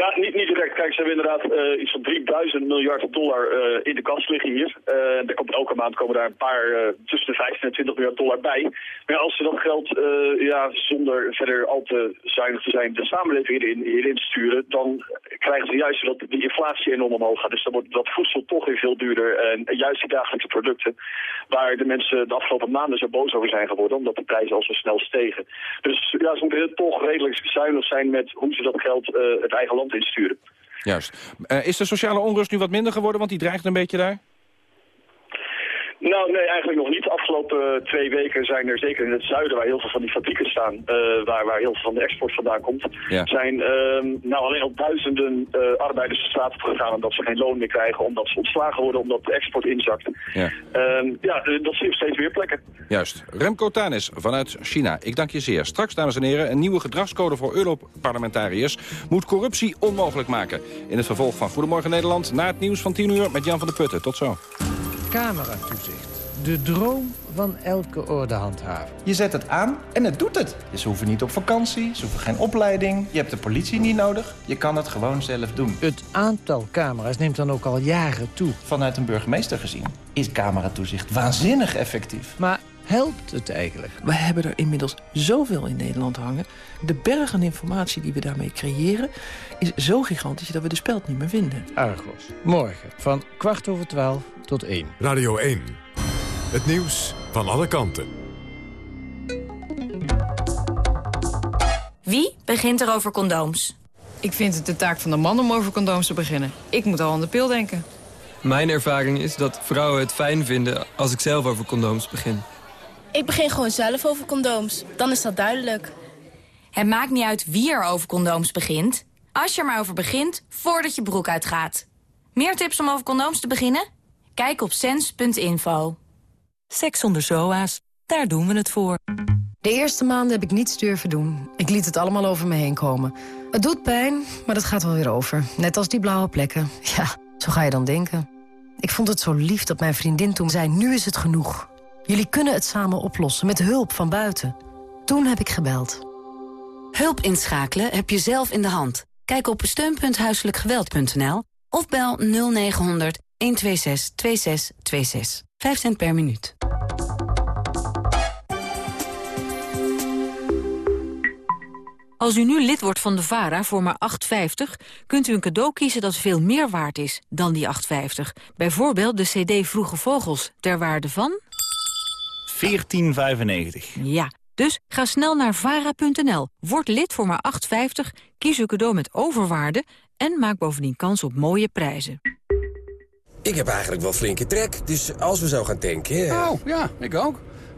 Ja, niet, niet direct. Kijk, ze hebben inderdaad uh, iets van 3000 miljard dollar uh, in de kas liggen hier. Uh, er komt, elke maand komen daar een paar tussen de 15 en 20 miljard dollar bij. Maar als ze dat geld, ja, zonder verder al te zuinig te zijn, de samenleving hierin, hierin sturen, dan krijgen ze juist dat die inflatie enorm omhoog gaat. Dus dan wordt dat voedsel toch weer veel duurder. En juist die dagelijkse producten, waar de mensen de afgelopen maanden zo boos over zijn geworden, omdat de prijzen al zo snel stegen. Dus ja, ze moeten toch redelijk zuinig zijn met hoe ze dat geld het eigen land Juist. Uh, is de sociale onrust nu wat minder geworden, want die dreigt een beetje daar? Nou, nee, eigenlijk nog niet. De afgelopen twee weken zijn er, zeker in het zuiden, waar heel veel van die fabrieken staan, uh, waar, waar heel veel van de export vandaan komt, ja. zijn uh, nou alleen al duizenden uh, arbeiders de straat op gegaan omdat ze geen loon meer krijgen, omdat ze ontslagen worden, omdat de export inzakt. Ja, ja dat zie je op steeds meer plekken. Juist. Remco Tanis vanuit China. Ik dank je zeer. Straks, dames en heren, een nieuwe gedragscode voor Europarlementariërs moet corruptie onmogelijk maken. In het vervolg van Goedemorgen Nederland, na het nieuws van 10 uur met Jan van der Putten. Tot zo. Cameratoezicht. De droom van elke ordehandhaver. Je zet het aan en het doet het. Ze hoeven niet op vakantie, ze hoeven geen opleiding. Je hebt de politie niet nodig. Je kan het gewoon zelf doen. Het aantal camera's neemt dan ook al jaren toe. Vanuit een burgemeester gezien is cameratoezicht waanzinnig effectief. Maar helpt het eigenlijk? We hebben er inmiddels zoveel in Nederland hangen. De berg aan informatie die we daarmee creëren... is zo gigantisch dat we de speld niet meer vinden. Argos, morgen van kwart over twaalf tot één. Radio 1. Het nieuws van alle kanten. Wie begint er over condooms? Ik vind het de taak van de man om over condooms te beginnen. Ik moet al aan de pil denken. Mijn ervaring is dat vrouwen het fijn vinden als ik zelf over condooms begin. Ik begin gewoon zelf over condooms. Dan is dat duidelijk. Het maakt niet uit wie er over condooms begint. Als je er maar over begint, voordat je broek uitgaat. Meer tips om over condooms te beginnen? Kijk op sens.info. Seks zonder zoa's, daar doen we het voor. De eerste maanden heb ik niets durven doen. Ik liet het allemaal over me heen komen. Het doet pijn, maar dat gaat wel weer over. Net als die blauwe plekken. Ja, zo ga je dan denken. Ik vond het zo lief dat mijn vriendin toen zei... nu is het genoeg. Jullie kunnen het samen oplossen, met hulp van buiten. Toen heb ik gebeld. Hulp inschakelen heb je zelf in de hand. Kijk op steun.huiselijkgeweld.nl of bel 0900 126 2626. 5 cent per minuut. Als u nu lid wordt van de VARA voor maar 8,50... kunt u een cadeau kiezen dat veel meer waard is dan die 8,50. Bijvoorbeeld de cd Vroege Vogels, ter waarde van... 14,95. Ja, Dus ga snel naar vara.nl, word lid voor maar 8,50, kies uw cadeau met overwaarde... en maak bovendien kans op mooie prijzen. Ik heb eigenlijk wel flinke trek, dus als we zo gaan tanken... Oh, ja, ik ook.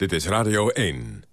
Dit is Radio 1.